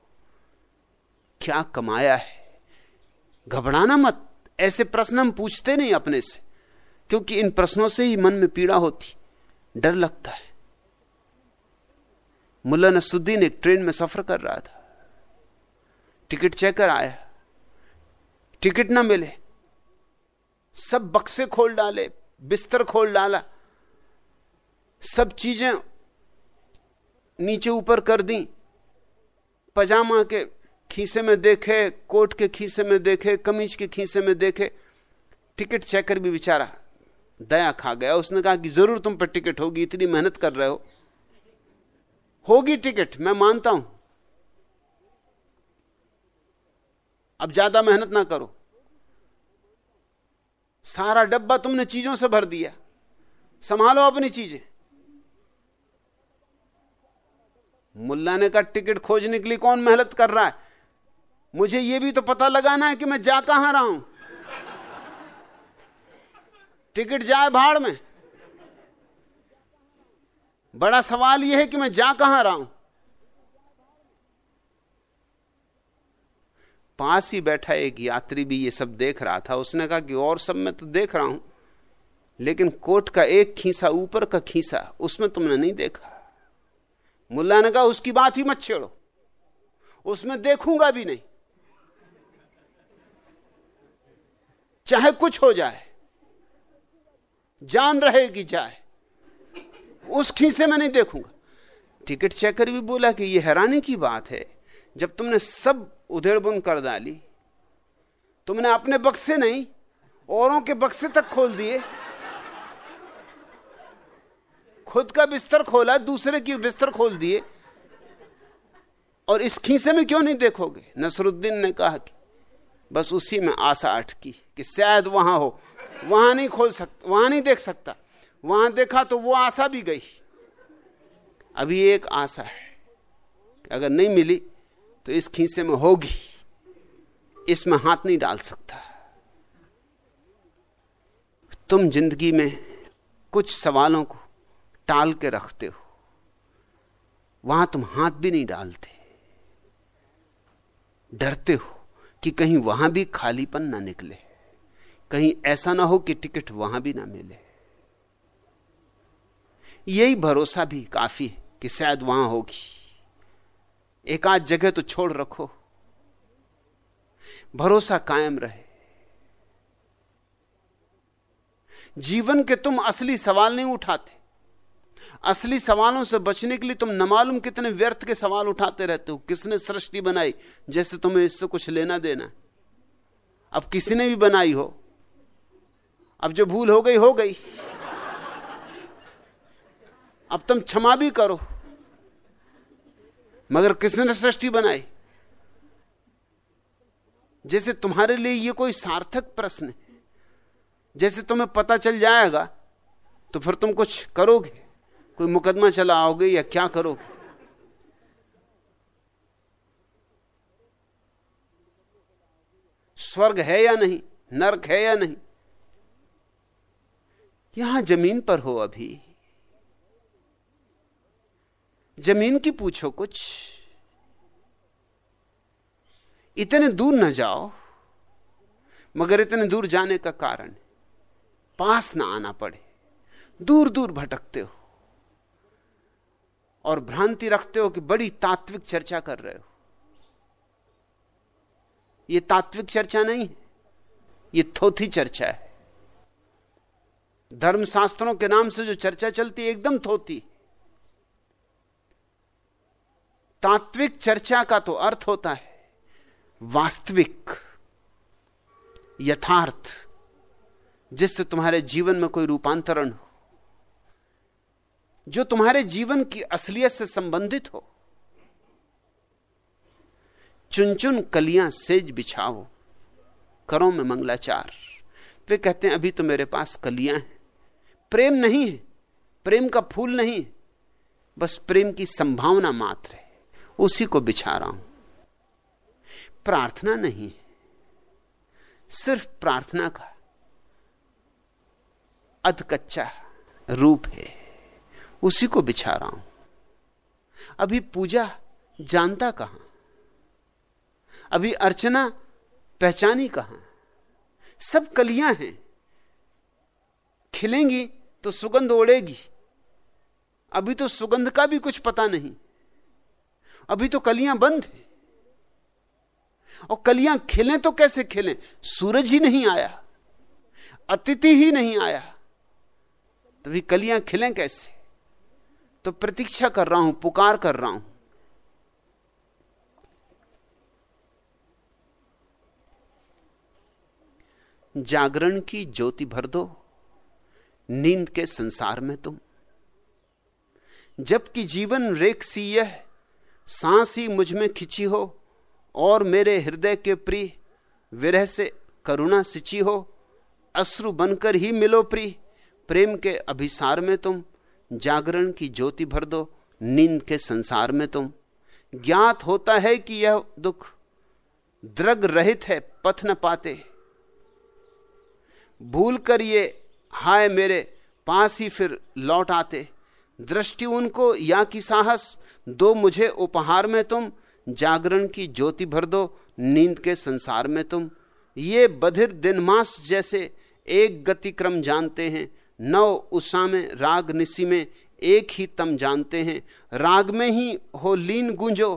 क्या कमाया है? घबराना मत। ऐसे प्रश्न हम पूछते नहीं अपने से, क्योंकि इन प्रश्नों से ही मन में पीड़ा होती, डर लगता है। मुल्ला नसुद्दीन एक ट्रेन में सफ़र कर रहा था। टिकट चेकर आया। टिकट ना मिले। सब बक्से खोल डाले, बिस्तर खोल डाला। सब चीज़ें नीचे ऊपर कर दी। पजामा के खीसे में देखे, कोट के खीसे में देखे, कमीज के खीसे में देखे, टिकट चेकर भी बेचारा दया खा गया। उसने कहा कि ज़रूर तुम पर टिकट होगी, इतनी मेहनत कर रहे हो। होगी टिकट, मैं मानता हूँ। अब ज़्यादा मेहनत ना करो। सारा डब्बा तुमने चीज़ों से भर दिया। संभालो अपनी चीज़ें। मुल्ला ने कहा, टिकट खोजने के लिए कौन मेहनत कर रहा है? मुझे यह भी तो पता लगाना है कि मैं जा कहाँ रहा हूँ। टिकट जाए भाड़ में। बड़ा सवाल यह है कि मैं जा कहाँ रहा हूँ। पास ही बैठा एक यात्री भी ये सब देख रहा था। उसने कहा कि और सब मैं तो देख रहा हूँ, लेकिन कोट का एक खीसा, ऊपर का खीसा, उसमें तुमने नहीं देखा। मुल्ला ने कहा, उसकी बात ही मत छेड़ो। उसमें देखूँगा भी नहीं। चाहे कुछ हो जाए, जान रहेगी जाए, उस खीसे में नहीं देखूँगा। टिकट चेकर भी बोला कि यह हैरानी की बात है, जब तुमने सब उधेड़ बुन कर डाली, तुमने अपने बक्से नहीं, औरों के बक्से तक खोल दिए। खुद का बिस्तर खोला, दूसरे की बिस्तर खोल दिए। और इस खीसे में क्यों नहीं देखोगे? नसरुद्दीन ने कहा कि बस उसी में आशा अटकी कि शायद वहाँ हो। वहाँ नहीं खोल सकता वहाँ नहीं देख सकता। वहाँ देखा तो वो आशा भी गई। अभी एक आशा है अगर नहीं मिली तो इस खीसे में होगी। इसमें हाथ नहीं डाल सकता। तुम ज़िंदगी में कुछ सवालों को टाल के रखते हो। वहाँ तुम हाथ भी नहीं डालते। डरते हो कि कहीं वहाँ भी खालीपन ना निकले। कहीं ऐसा ना हो कि टिकट वहाँ भी ना मिले। यही भरोसा भी काफ़ी है कि शायद वहाँ होगी। एक आध जगह तो छोड़ रखो। भरोसा कायम रहे। जीवन के तुम असली सवाल नहीं उठाते। असली सवालों से बचने के लिए तुम न मालूम कितने व्यर्थ के सवाल उठाते रहते हो। किसने सृष्टि बनाई? जैसे तुम्हें इससे कुछ लेना देना। अब किसी ने भी बनाई हो? अब जो भूल हो गई हो गई। अब तुम क्षमा भी करो। मगर किसने सृष्टि बनाई? जैसे तुम्हारे लिए यह कोई सार्थक प्रश्न है। जैसे तुम्हें पता चल जाएगा तो फिर तुम कुछ करोगे। कोई मुकदमा चलाओगे या क्या करोगे? स्वर्ग है या नहीं? नरक है या नहीं? यहाँ ज़मीन पर हो अभी। ज़मीन की पूछो कुछ। इतने दूर न जाओ, मगर इतने दूर जाने का कारण पास ना आना पड़े। दूर दूर भटकते हो। और भ्रांति रखते हो कि बड़ी तात्विक चर्चा कर रहे हो। यह तात्विक चर्चा नहीं है यह थोथी चर्चा है। धर्मशास्त्रों के नाम से जो चर्चा चलती है, एकदम थोथी। तात्विक चर्चा का तो अर्थ होता है वास्तविक, यथार्थ, जिससे तुम्हारे जीवन में कोई रूपांतरण हो। जो तुम्हारे जीवन की असलियत से संबंधित हो। चुन चुन कलियाँ सेज बिछाओ, करो में मंगलाचार। वे कहते हैं, अभी तो मेरे पास कलियाँ हैं। प्रेम नहीं है, प्रेम का फूल नहीं बस प्रेम की संभावना मात्र है। उसी को बिछा रहा हूँ। प्रार्थना नहीं है, सिर्फ़ प्रार्थना का अधकच्चा रूप है। उसी को बिछा रहा हूँ। अभी पूजा जानता कहाँ? अभी अर्चना पहचानी कहाँ? सब कलियाँ हैं। खिलेंगी तो सुगंध ओढ़ेगी। अभी तो सुगंध का भी कुछ पता नहीं। अभी तो कलियाँ बंद हैं। और कलियाँ खिलें तो कैसे खिलें? सूरज ही नहीं आया। अतिथि ही नहीं आया। तभी कलियाँ खिलें कैसे? तो प्रतीक्षा कर रहा हूँ, पुकार कर रहा हूँ। जागरण की ज्योति भर दो, नींद के संसार में तुम। जबकि जीवन रेख सी यह, सांस ही मुझमें खिंची हो, और मेरे हृदय के प्रिय, विरह से करुणा सिंची हो, अश्रु बनकर ही मिलो प्रिय, प्रेम के अभिसार में तुम। जागरण की ज्योति भर दो, नींद के संसार में तुम। ज्ञात होता है कि यह दुख द्रग रहित है, पथ न पाते। भूल कर ये हाय मेरे पास ही फिर लौट आते। दृष्टि उनको या कि साहस, दो मुझे उपहार में तुम। जागरण की ज्योति भर दो, नींद के संसार में तुम। ये बधिर दिन मास जैसे एक गतिक्रम जानते हैं नव उषा में राग निशी में एक ही तम जानते हैं। राग में ही हो लीन गुंजो,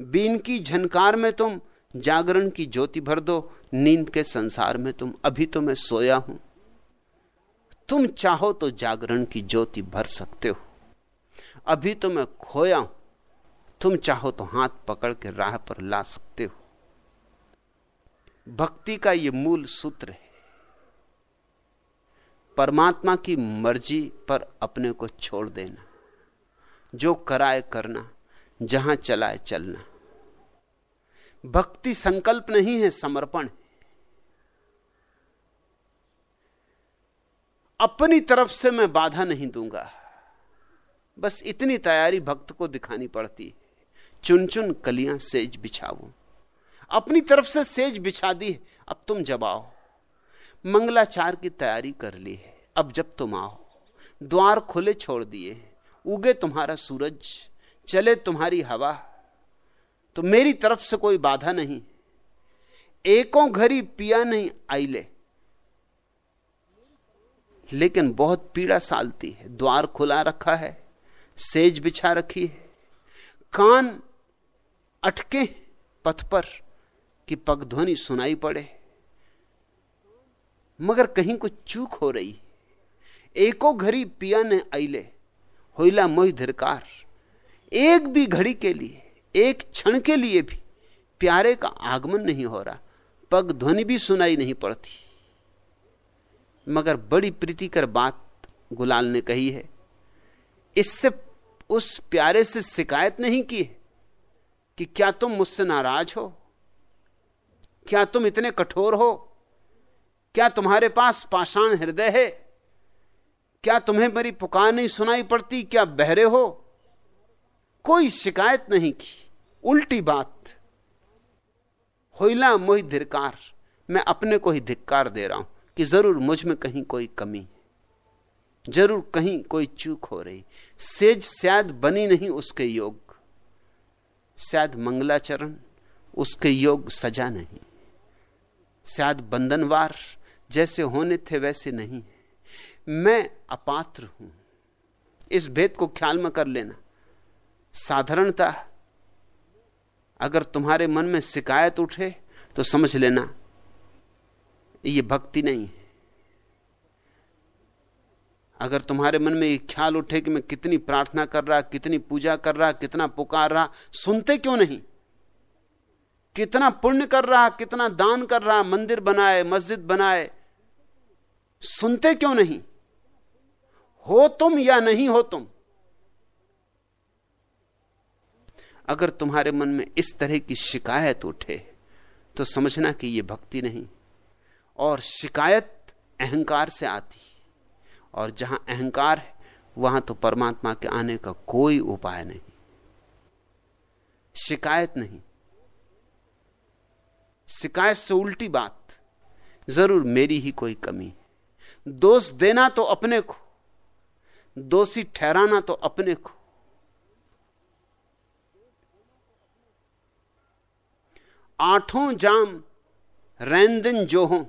बीन की झनकार में तुम, जागरण की ज्योति भर दो, नींद के संसार में तुम, अभी तो मैं सोया हूँ। तुम चाहो तो जागरण की ज्योति भर सकते हो, अभी तो मैं खोया हूँ। तुम चाहो तो हाथ पकड़ के राह पर ला सकते हो। भक्ति का यह मूल सूत्र है। परमात्मा की मर्ज़ी पर अपने को छोड़ देना। जो कराए करना, जहाँ चलाए चलना। भक्ति संकल्प नहीं है, समर्पण अपनी तरफ़ से मैं बाधा नहीं दूँगा। बस इतनी तैयारी भक्त को दिखानी पड़ती है। चुन चुन कलियाँ सेज बिछाओ अपनी तरफ़ से सेज बिछा दी अब तुम जबाओ। मंगलाचार की तैयारी कर ली है। अब जब तुम आओ, द्वार खुले छोड़ दिए, उगे तुम्हारा सूरज, चले तुम्हारी हवा तो मेरी तरफ़ से कोई बाधा नहीं। एकों घड़ी पिया नहीं आईले। लेकिन बहुत पीड़ा सालती है, द्वार खुला रखा है, सेज बिछा रखी है। कान अटके पथ पर कि पगध्वनि सुनाई पड़े। मगर कहीं कुछ चूक हो रही एको घड़ी पिया ने अले होइला मोहि धिरकार। एक भी घड़ी के लिए, एक क्षण के लिए भी प्यारे का आगमन नहीं हो रहा, पग ध्वनि भी सुनाई नहीं पड़ती। मगर बड़ी प्रीतिकर बात गुलाल ने कही है, इससे उस प्यारे से शिकायत नहीं की कि क्या तुम मुझसे नाराज़ हो? क्या तुम इतने कठोर हो? क्या तुम्हारे पास पाषाण हृदय है? क्या तुम्हें मेरी पुकार नहीं सुनाई पड़ती? क्या बहरे हो? कोई शिकायत नहीं की। उल्टी बात। होइला मोहि धिरकार। मैं अपने को ही धिक्कार दे रहा हूँ कि ज़रूर मुझमें कहीं कोई कमी ज़रूर कहीं कोई चूक हो रही। सेज शायद बनी नहीं उसके योग। शायद मंगलाचरण उसके योग सजा नहीं। शायद बंधनवार जैसे होने थे वैसे नहीं मैं अपात्र हूँ। इस भेद को ख्याल में कर लेना। साधारणता, अगर तुम्हारे मन में शिकायत उठे तो समझ लेना, ये भक्ति नहीं है। अगर तुम्हारे मन में ये ख्याल उठे कि मैं कितनी प्रार्थना कर रहा, कितनी पूजा कर रहा, कितना पुकार रहा, सुनते क्यों नहीं? कितना पुण्य कर रहा, कितना दान कर रहा, मंदिर बनाए, मस्जिद बनाए, सुनते क्यों नहीं? हो तुम या नहीं हो तुम? अगर तुम्हारे मन में इस तरह की शिकायत उठे तो समझना कि यह भक्ति नहीं। और शिकायत अहंकार से आती। और जहाँ अहंकार है, वहाँ तो परमात्मा के आने का कोई उपाय नहीं। शिकायत नहीं। शिकायत से उल्टी बात, ज़रूर मेरी ही कोई कमी दोष देना तो अपने को दोषी ठहराना तो अपने को। आठों जाम रैंदिन जो हो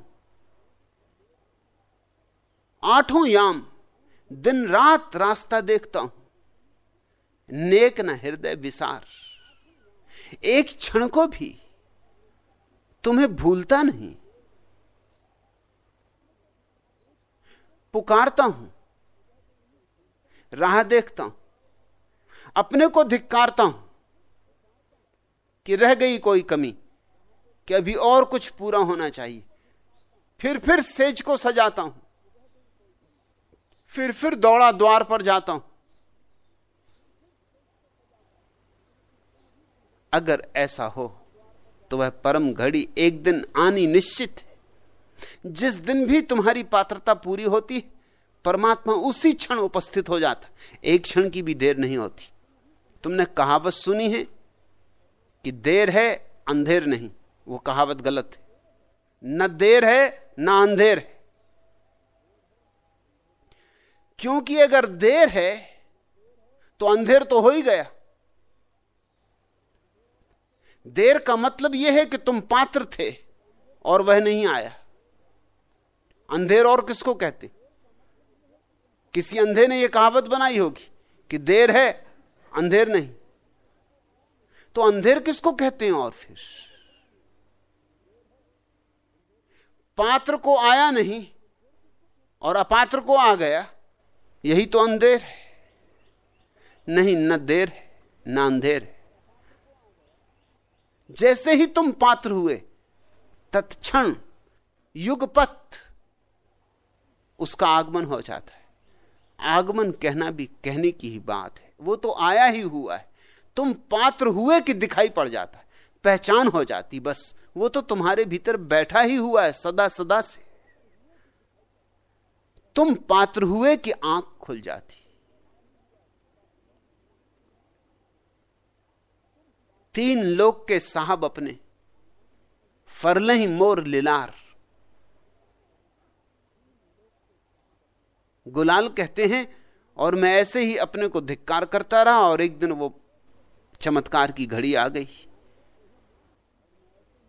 आठों याम दिन रात रास्ता देखता हूँ। नेक न हृदय विसार। एक क्षण को भी तुम्हें भूलता नहीं। पुकारता हूँ। राह देखता हूँ। अपने को धिक्कारता हूँ कि रह गई कोई कमी, कि अभी और कुछ पूरा होना चाहिए। फिर फिर सेज को सजाता हूँ। फिर फिर दौड़ा द्वार पर जाता हूँ। अगर ऐसा हो तो वह परम घड़ी एक दिन आनी निश्चित है। जिस दिन भी तुम्हारी पात्रता पूरी होती परमात्मा उसी क्षण उपस्थित हो जाता। एक क्षण की भी देर नहीं होती। तुमने कहावत सुनी है कि देर है, अंधेर नहीं। वो कहावत गलत है। न देर है, न अंधेर है। क्योंकि अगर देर है तो अंधेर तो हो ही गया। देर का मतलब यह है कि तुम पात्र थे और वह नहीं आया। अंधेर और किसको कहते? किसी अंधे ने यह कहावत बनाई होगी कि देर है, अंधेर नहीं। तो अंधेर किसको कहते हैं और फिर? पात्र को आया नहीं और अपात्र को आ गया, यही तो अंधेर है। नहीं, न देर है, न अंधेर है। जैसे ही तुम पात्र हुए, तत्क्षण युगपथ उसका आगमन हो जाता है। आगमन कहना भी, कहने की ही बात है। वो तो आया ही हुआ है। तुम पात्र हुए कि दिखाई पड़ जाता है? पहचान हो जाती, बस। वो तो तुम्हारे भीतर बैठा ही हुआ है, सदा सदा से। तुम पात्र हुए कि आँख खुल जाती? तीन लोग के साहब अपने, फरलही मोर लिलार। गुलाल कहते हैं, और मैं ऐसे ही अपने को धिक्कार करता रहा, और एक दिन वो चमत्कार की घड़ी आ गई।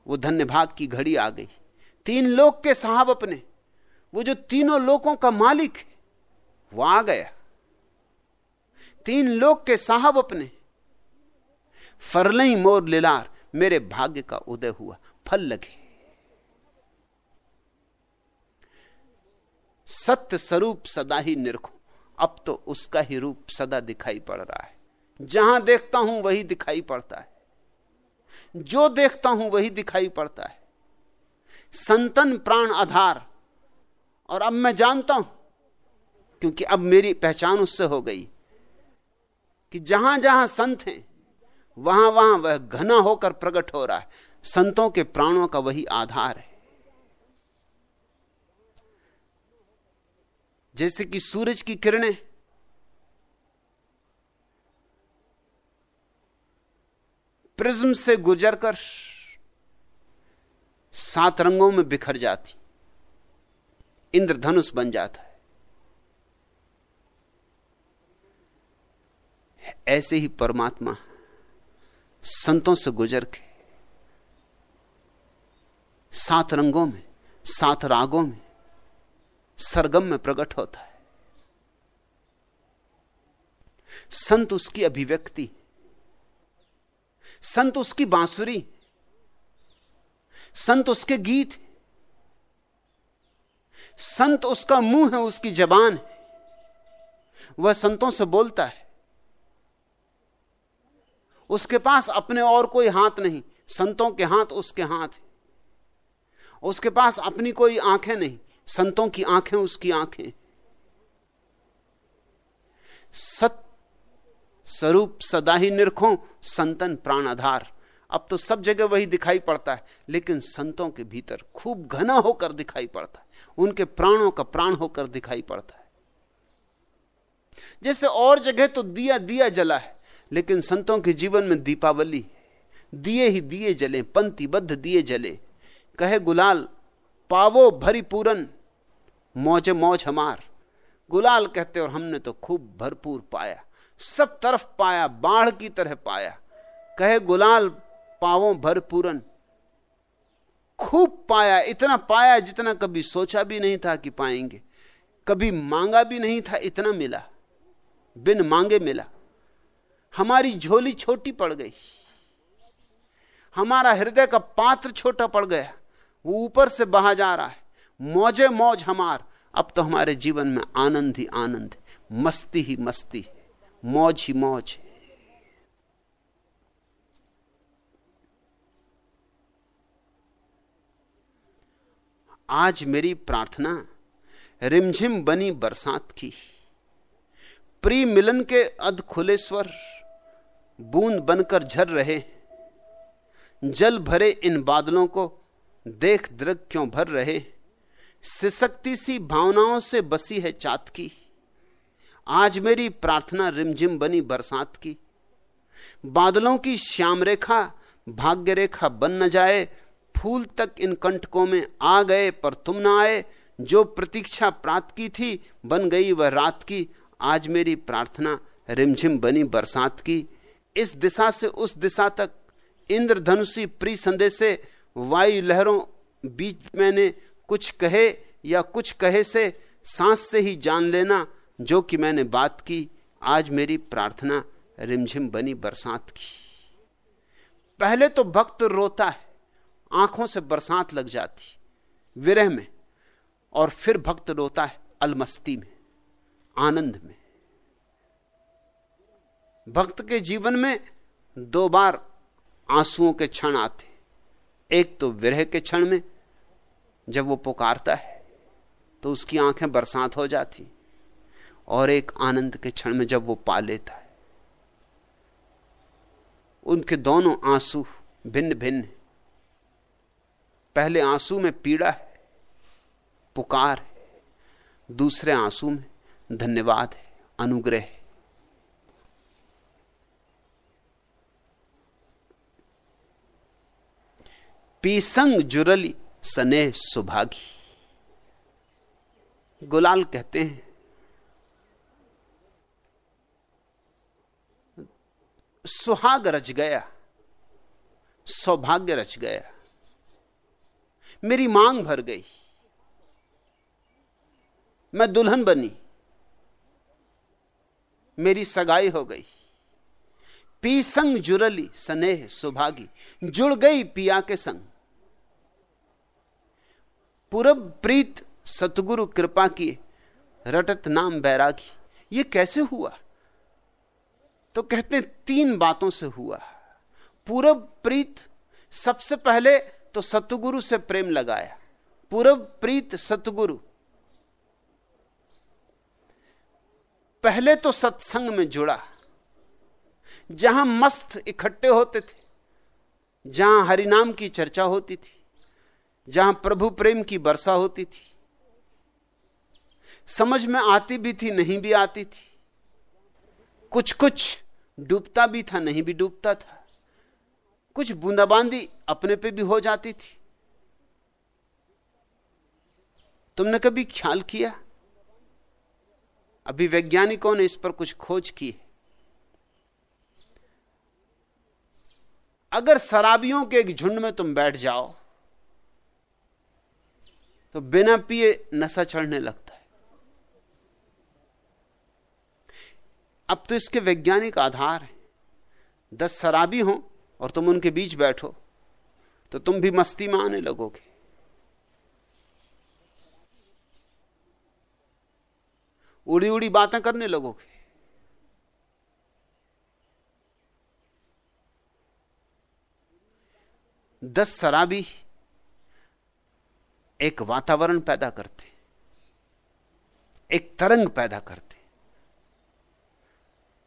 वो धन्य भाग की घड़ी आ गई। तीन लोग के साहब अपने, वो जो तीनों लोगों का मालिक, वो आ गया। तीन लोग के साहब अपने, फरलई मोर लिलार, मेरे भाग्य का उदय हुआ, फल लगे। सत्य स्वरूप सदा ही निरखो अब तो उसका ही रूप सदा दिखाई पड़ रहा है। जहाँ देखता हूँ वही दिखाई पड़ता है। जो देखता हूँ वही दिखाई पड़ता है। संतन प्राण आधार। और अब मैं जानता हूँ, क्योंकि अब मेरी पहचान उससे हो गई, कि जहाँ जहाँ संत हैं, वहाँ वहाँ वह घना होकर प्रकट हो रहा है। संतों के प्राणों का वही आधार है। जैसे कि सूरज की किरणें। प्रिज्म से गुजरकर सात रंगों में बिखर जाती। इंद्रधनुष बन जाता है। ऐसे ही परमात्मा संतों से गुजर के सात रंगों में, सात रागों में सरगम में प्रकट होता है। संत उसकी अभिव्यक्ति, संत उसकी बांसुरी, संत उसके गीत, संत उसका मुँह है, उसकी जबान है, वह संतों से बोलता है। उसके पास अपने और कोई हाथ नहीं, संतों के हाथ उसके हाथ है। उसके पास अपनी कोई आँखें नहीं संतों की आँखें, उसकी आँखें। सत स्वरूप सदा ही निरखो संतन प्राण आधार अब तो सब जगह वही दिखाई पड़ता है, लेकिन संतों के भीतर खूब घना होकर दिखाई पड़ता है। उनके प्राणों का प्राण होकर दिखाई पड़ता है। जैसे और जगह तो दिया दिया जला है, लेकिन संतों के जीवन में दीपावली दिए ही दिए जले, पंक्तिबद्ध दिए जले। कहे गुलाल पावो भरी पूरन मौज मौज हमार। गुलाल कहते, और हमने तो खूब भरपूर पाया, सब तरफ़ पाया, बाढ़ की तरह पाया। कहे, गुलाल पावो भरपूरन, खूब पाया, इतना पाया जितना कभी सोचा भी नहीं था कि पाएँगे। कभी मांगा भी नहीं था, इतना मिला, बिन मांगे मिला। हमारी झोली छोटी पड़ गई, हमारा हृदय का पात्र छोटा पड़ गया। वो ऊपर से बहा जा रहा है। मौजे मौज हमार। अब तो हमारे जीवन में आनंद ही आनंद है। मस्ती ही मस्ती है। मौज ही मौज है। आज मेरी प्रार्थना, रिमझिम बनी बरसात की। प्री मिलन के अध खुले स्वर बूंद बनकर झर रहे जल भरे इन बादलों को देख दृग क्यों भर रहे? सिसकती सी भावनाओं से बसी है चात की। आज मेरी प्रार्थना रिमझिम बनी बरसात की। बादलों की श्याम रेखा भाग्य रेखा बन न जाए, फूल तक इन कंटकों में आ गए पर तुम ना आए। जो प्रतीक्षा प्राप्त की थी, बन गई वह रात की। आज मेरी प्रार्थना रिमझिम बनी बरसात की। इस दिशा से उस दिशा तक, इंद्रधनुषी प्री संदेश से वायु लहरों बीच मैंने कुछ कहे या कुछ कहे से सांस से ही जान लेना, जो कि मैंने बात की, आज मेरी प्रार्थना रिमझिम बनी, बरसात की। पहले तो भक्त रोता है, आँखों से बरसात लग जाती, विरह में, और फिर भक्त रोता है, अलमस्ती में, आनंद में। भक्त के जीवन में दो बार आंसुओं के क्षण आते एक तो विरह के क्षण में, जब वो पुकारता है तो उसकी आँखें बरसात हो जाती, और एक आनंद के क्षण में जब वो पा लेता है। उनके दोनों आँसू भिन्न भिन्न पहले आँसू में पीड़ा है, पुकार है, दूसरे आँसू में धन्यवाद है, अनुग्रह है। पीसंग जुरली सनेह सुभागी। गुलाल कहते हैं, सुहाग रच गया, सौभाग्य रच गया, मेरी मांग भर गई, मैं दुल्हन बनी, मेरी सगाई हो गई। पी संग जुरली स्नेह सुभागी, जुड़ गई पिया के संग पूरब प्रीत सतगुरु कृपा की रटत नाम बैरागी। ये कैसे हुआ? तो कहते तीन बातों से हुआ। पूरब प्रीत सबसे पहले तो सतगुरु से प्रेम लगाया। पूरब प्रीत सतगुरु। पहले तो सत्संग में जुड़ा। जहाँ मस्त इकट्ठे होते थे, जहाँ हरिनाम की चर्चा होती थी जहाँ प्रभु प्रेम की वर्षा होती थी। समझ में आती भी थी, नहीं भी आती थी। कुछ कुछ डूबता भी था, नहीं भी डूबता था। कुछ बूंदाबांदी अपने पे भी हो जाती थी। तुमने कभी ख्याल किया? अभी वैज्ञानिकों ने इस पर कुछ खोज की है। अगर शराबियों के एक झुंड में तुम बैठ जाओ तो बिना पिए नशा चढ़ने लगता है। अब तो इसके वैज्ञानिक आधार हैं। दस शराबी हो और तुम उनके बीच बैठो तो तुम भी मस्ती में आने लगोगे। उड़ी उड़ी बातें करने लगोगे। दस शराबी एक वातावरण पैदा करते, एक तरंग पैदा करते।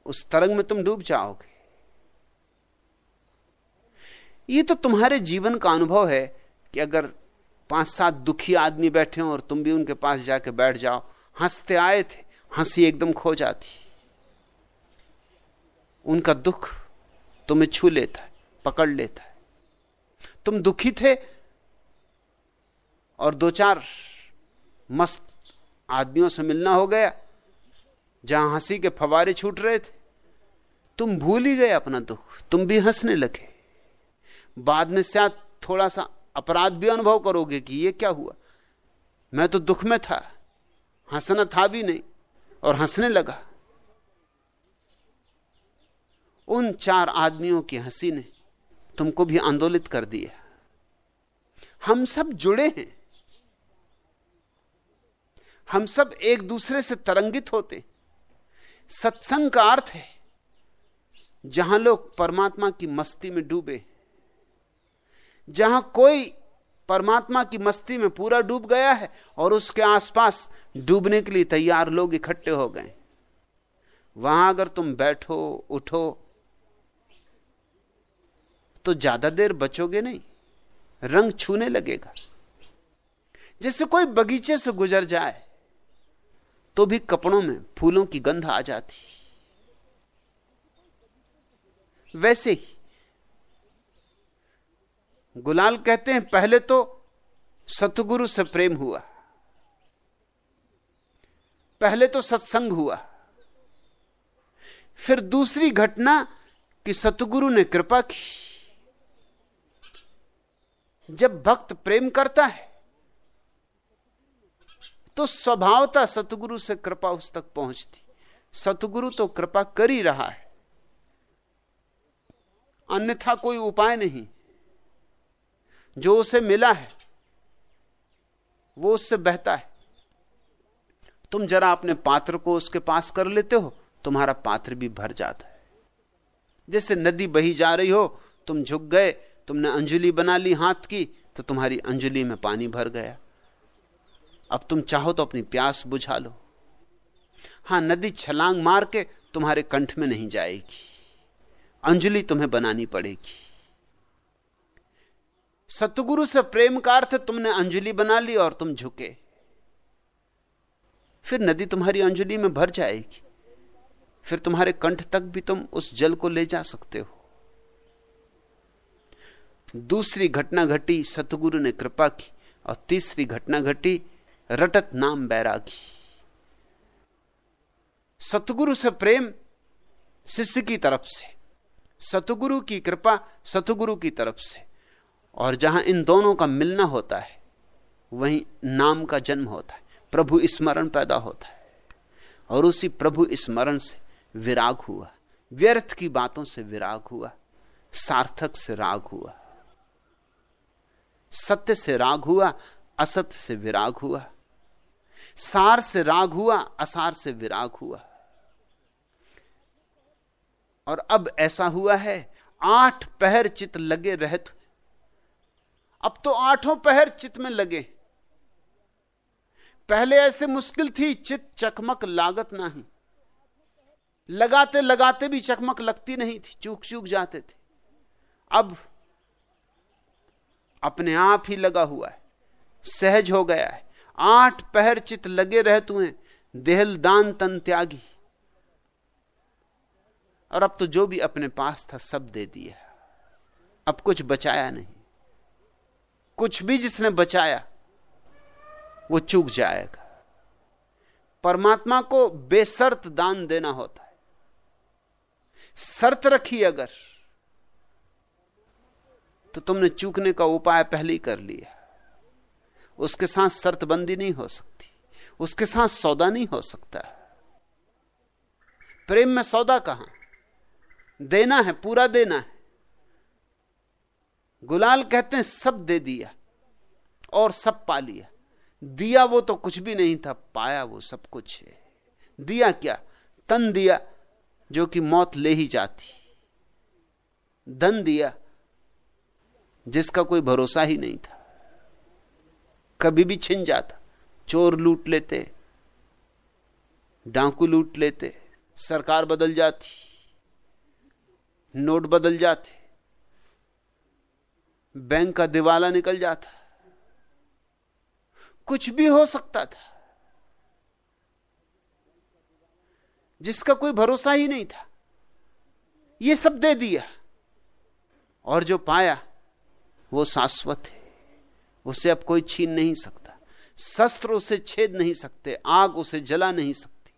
उस तरंग में तुम डूब जाओगे। ये तो तुम्हारे जीवन का अनुभव है कि अगर पाँच सात दुखी आदमी बैठे हो और तुम भी उनके पास जाके बैठ जाओ। हँसते आए थे, हँसी एकदम खो जाती। उनका दुख तुम्हें छू लेता है, पकड़ लेता है। तुम दुखी थे और दो चार मस्त आदमियों से मिलना हो गया, जहाँ हँसी के फवारे छूट रहे थे। तुम भूल ही गए अपना दुख, तुम भी हंसने लगे। बाद में शायद थोड़ा सा अपराध भी अनुभव करोगे कि ये क्या हुआ। मैं तो दुख में था, हंसना था भी नहीं और हंसने लगा। उन चार आदमियों की हँसी ने तुमको भी आंदोलित कर दिया। हम सब जुड़े हैं। हम सब एक दूसरे से तरंगित होते। सत्संग का अर्थ है, जहाँ लोग परमात्मा की मस्ती में डूबे, जहाँ कोई परमात्मा की मस्ती में पूरा डूब गया है और उसके आसपास डूबने के लिए तैयार लोग इकट्ठे हो गए। वहाँ अगर तुम बैठो, उठो तो ज़्यादा देर बचोगे नहीं, रंग छूने लगेगा। जैसे कोई बगीचे से गुजर जाए तो भी कपड़ों में फूलों की गंध आ जाती। वैसे ही, गुलाल कहते हैं, पहले तो सतगुरु से प्रेम हुआ, पहले तो सत्संग हुआ, फिर दूसरी घटना कि सतगुरु ने कृपा की। जब भक्त प्रेम करता है तो स्वभावता सतगुरु से कृपा उस तक पहुँचती। सतगुरु तो कृपा कर ही रहा है। अन्यथा कोई उपाय नहीं। जो उसे मिला है, वो उससे बहता है। तुम जरा अपने पात्र को उसके पास कर लेते हो, तुम्हारा पात्र भी भर जाता है। जैसे नदी बही जा रही हो, तुम झुक गए, तुमने अंजलि बना ली हाथ की तो तुम्हारी अंजलि में पानी भर गया। अब तुम चाहो तो अपनी प्यास बुझा लो। हाँ, नदी छलांग मार के तुम्हारे कंठ में नहीं जाएगी। अंजलि तुम्हें बनानी पड़ेगी। सतगुरु से प्रेम का अर्थ तुमने अंजलि बना ली और तुम झुके। फिर नदी तुम्हारी अंजलि में भर जाएगी। फिर तुम्हारे कंठ तक भी तुम उस जल को ले जा सकते हो। दूसरी घटना घटी, सतगुरु ने कृपा की और तीसरी घटना घटी रटत नाम बैरागी। सतगुरु से प्रेम शिष्य की तरफ़ से, सतगुरु की कृपा सतगुरु की तरफ़ से, और जहाँ इन दोनों का मिलना होता है, वहीं नाम का जन्म होता है, प्रभु स्मरण पैदा होता है, और उसी प्रभु स्मरण से विराग हुआ, व्यर्थ की बातों से विराग हुआ, सार्थक से राग हुआ, सत्य से राग हुआ, असत्य से विराग हुआ सार से राग हुआ, असार से विराग हुआ। और अब ऐसा हुआ है, आठ पहर चित लगे रहते। अब तो आठों पहर चित में लगे। पहले ऐसे मुश्किल थी, चित चकमक लागत नहीं। लगाते लगाते भी चकमक लगती नहीं थी चूक चूक जाते थे। अब अपने आप ही लगा हुआ है, सहज हो गया है। आठ पहर चित लगे रहते हैं देहल दान तन त्यागी। और अब तो जो भी अपने पास था सब दे दिया। अब कुछ बचाया नहीं। कुछ भी जिसने बचाया, वो चूक जाएगा। परमात्मा को बेसर्त दान देना होता है। शर्त रखी अगर तो तुमने चूकने का उपाय पहले ही कर लिया। उसके साथ शर्तबंदी नहीं हो सकती। उसके साथ सौदा नहीं हो सकता। प्रेम में सौदा कहाँ? देना है, पूरा देना है। गुलाल कहते हैं, सब दे दिया और सब पा लिया। दिया वो तो कुछ भी नहीं था, पाया वो सब कुछ है। दिया क्या? तन दिया, जो कि मौत ले ही जाती। धन दिया, जिसका कोई भरोसा ही नहीं था। कभी भी छिन जाता। चोर लूट लेते, डाकू लूट लेते, सरकार बदल जाती, नोट बदल जाते, बैंक का दिवाला निकल जाता। कुछ भी हो सकता था, जिसका कोई भरोसा ही नहीं था। ये सब दे दिया, और जो पाया, वो शाश्वत है। उसे अब कोई छीन नहीं सकता। शस्त्र उसे छेद नहीं सकते, आग उसे जला नहीं सकती,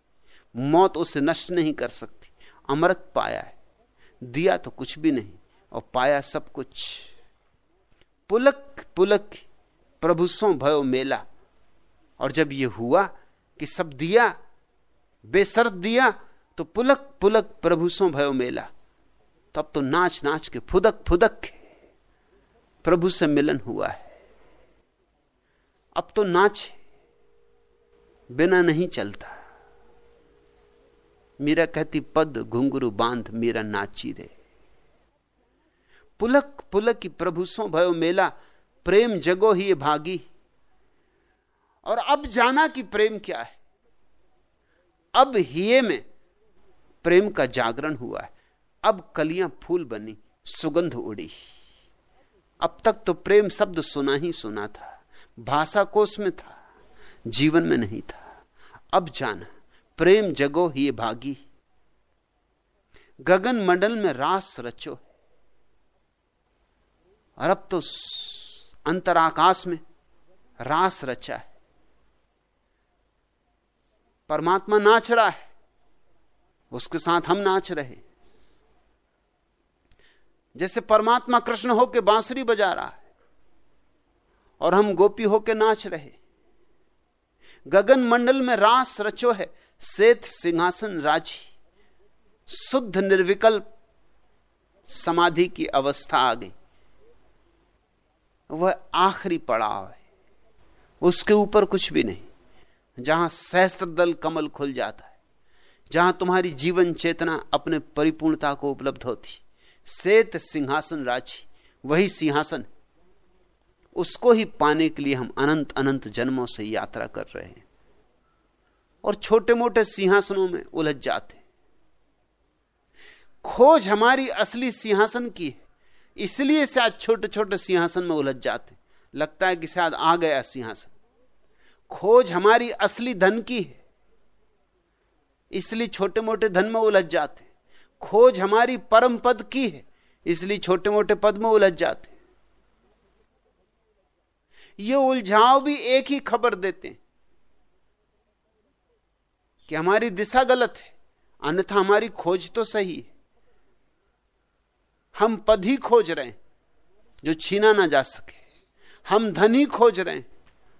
मौत उसे नष्ट नहीं कर सकती। अमृत पाया है, दिया तो कुछ भी नहीं और पाया सब कुछ। पुलक पुलक, प्रभु सो भयो मेला। और जब ये हुआ कि सब दिया, बेसर्त दिया तो पुलक पुलक, प्रभु सो भयो मेला। तब तो नाच नाच के फुदक फुदक प्रभु से मिलन हुआ है। अब तो नाच बिना नहीं चलता। मीरा कहती, पद घुंगरू बाँध, मीरा नाची रे। पुलक पुलक की प्रभु सो भयो मेला, प्रेम जगो ही भागी। और अब जाना कि प्रेम क्या है। अब हिये में प्रेम का जागरण हुआ है। अब कलियाँ फूल बनी, सुगंध उड़ी। अब तक तो प्रेम शब्द सुना ही सुना था। भाषा कोष में था, जीवन में नहीं था। अब जाना, प्रेम जगो ही भागी। गगन मंडल में रास रचो और अब तो अंतराकाश में रास रचा है। परमात्मा नाच रहा है, उसके साथ हम नाच रहे। जैसे परमात्मा कृष्ण होके बांसुरी बजा रहा है और हम गोपी होके नाच रहे। गगन मंडल में रास रचो है, सेत सिंहासन राज़ी। शुद्ध निर्विकल्प समाधि की अवस्था आ गई। वह आखिरी पड़ाव है। उसके ऊपर कुछ भी नहीं। जहाँ सहस्त्र दल कमल खुल जाता है, जहाँ तुम्हारी जीवन चेतना अपने परिपूर्णता को उपलब्ध होती। सेत सिंहासन राज़ी, वही सिंहासन उसको ही पाने के लिए हम अनंत अनंत जन्मों से यात्रा कर रहे हैं। और छोटे मोटे सिंहासनों में उलझ जाते खोज हमारी असली सिंहासन की है। इसलिए शायद छोटे छोटे सिंहासन में उलझ जाते लगता है कि शायद आ गया सिंहासन। खोज हमारी असली धन की है। इसलिए छोटे मोटे धन में उलझ जाते खोज हमारी परम पद की है। इसलिए छोटे मोटे पद में उलझ जाते ये उलझाव भी एक ही खबर देते हैं कि हमारी दिशा गलत है, अन्यथा हमारी खोज तो सही है। हम पद ही खोज रहे हैं जो छीना ना जा सके। हम धन ही खोज रहे हैं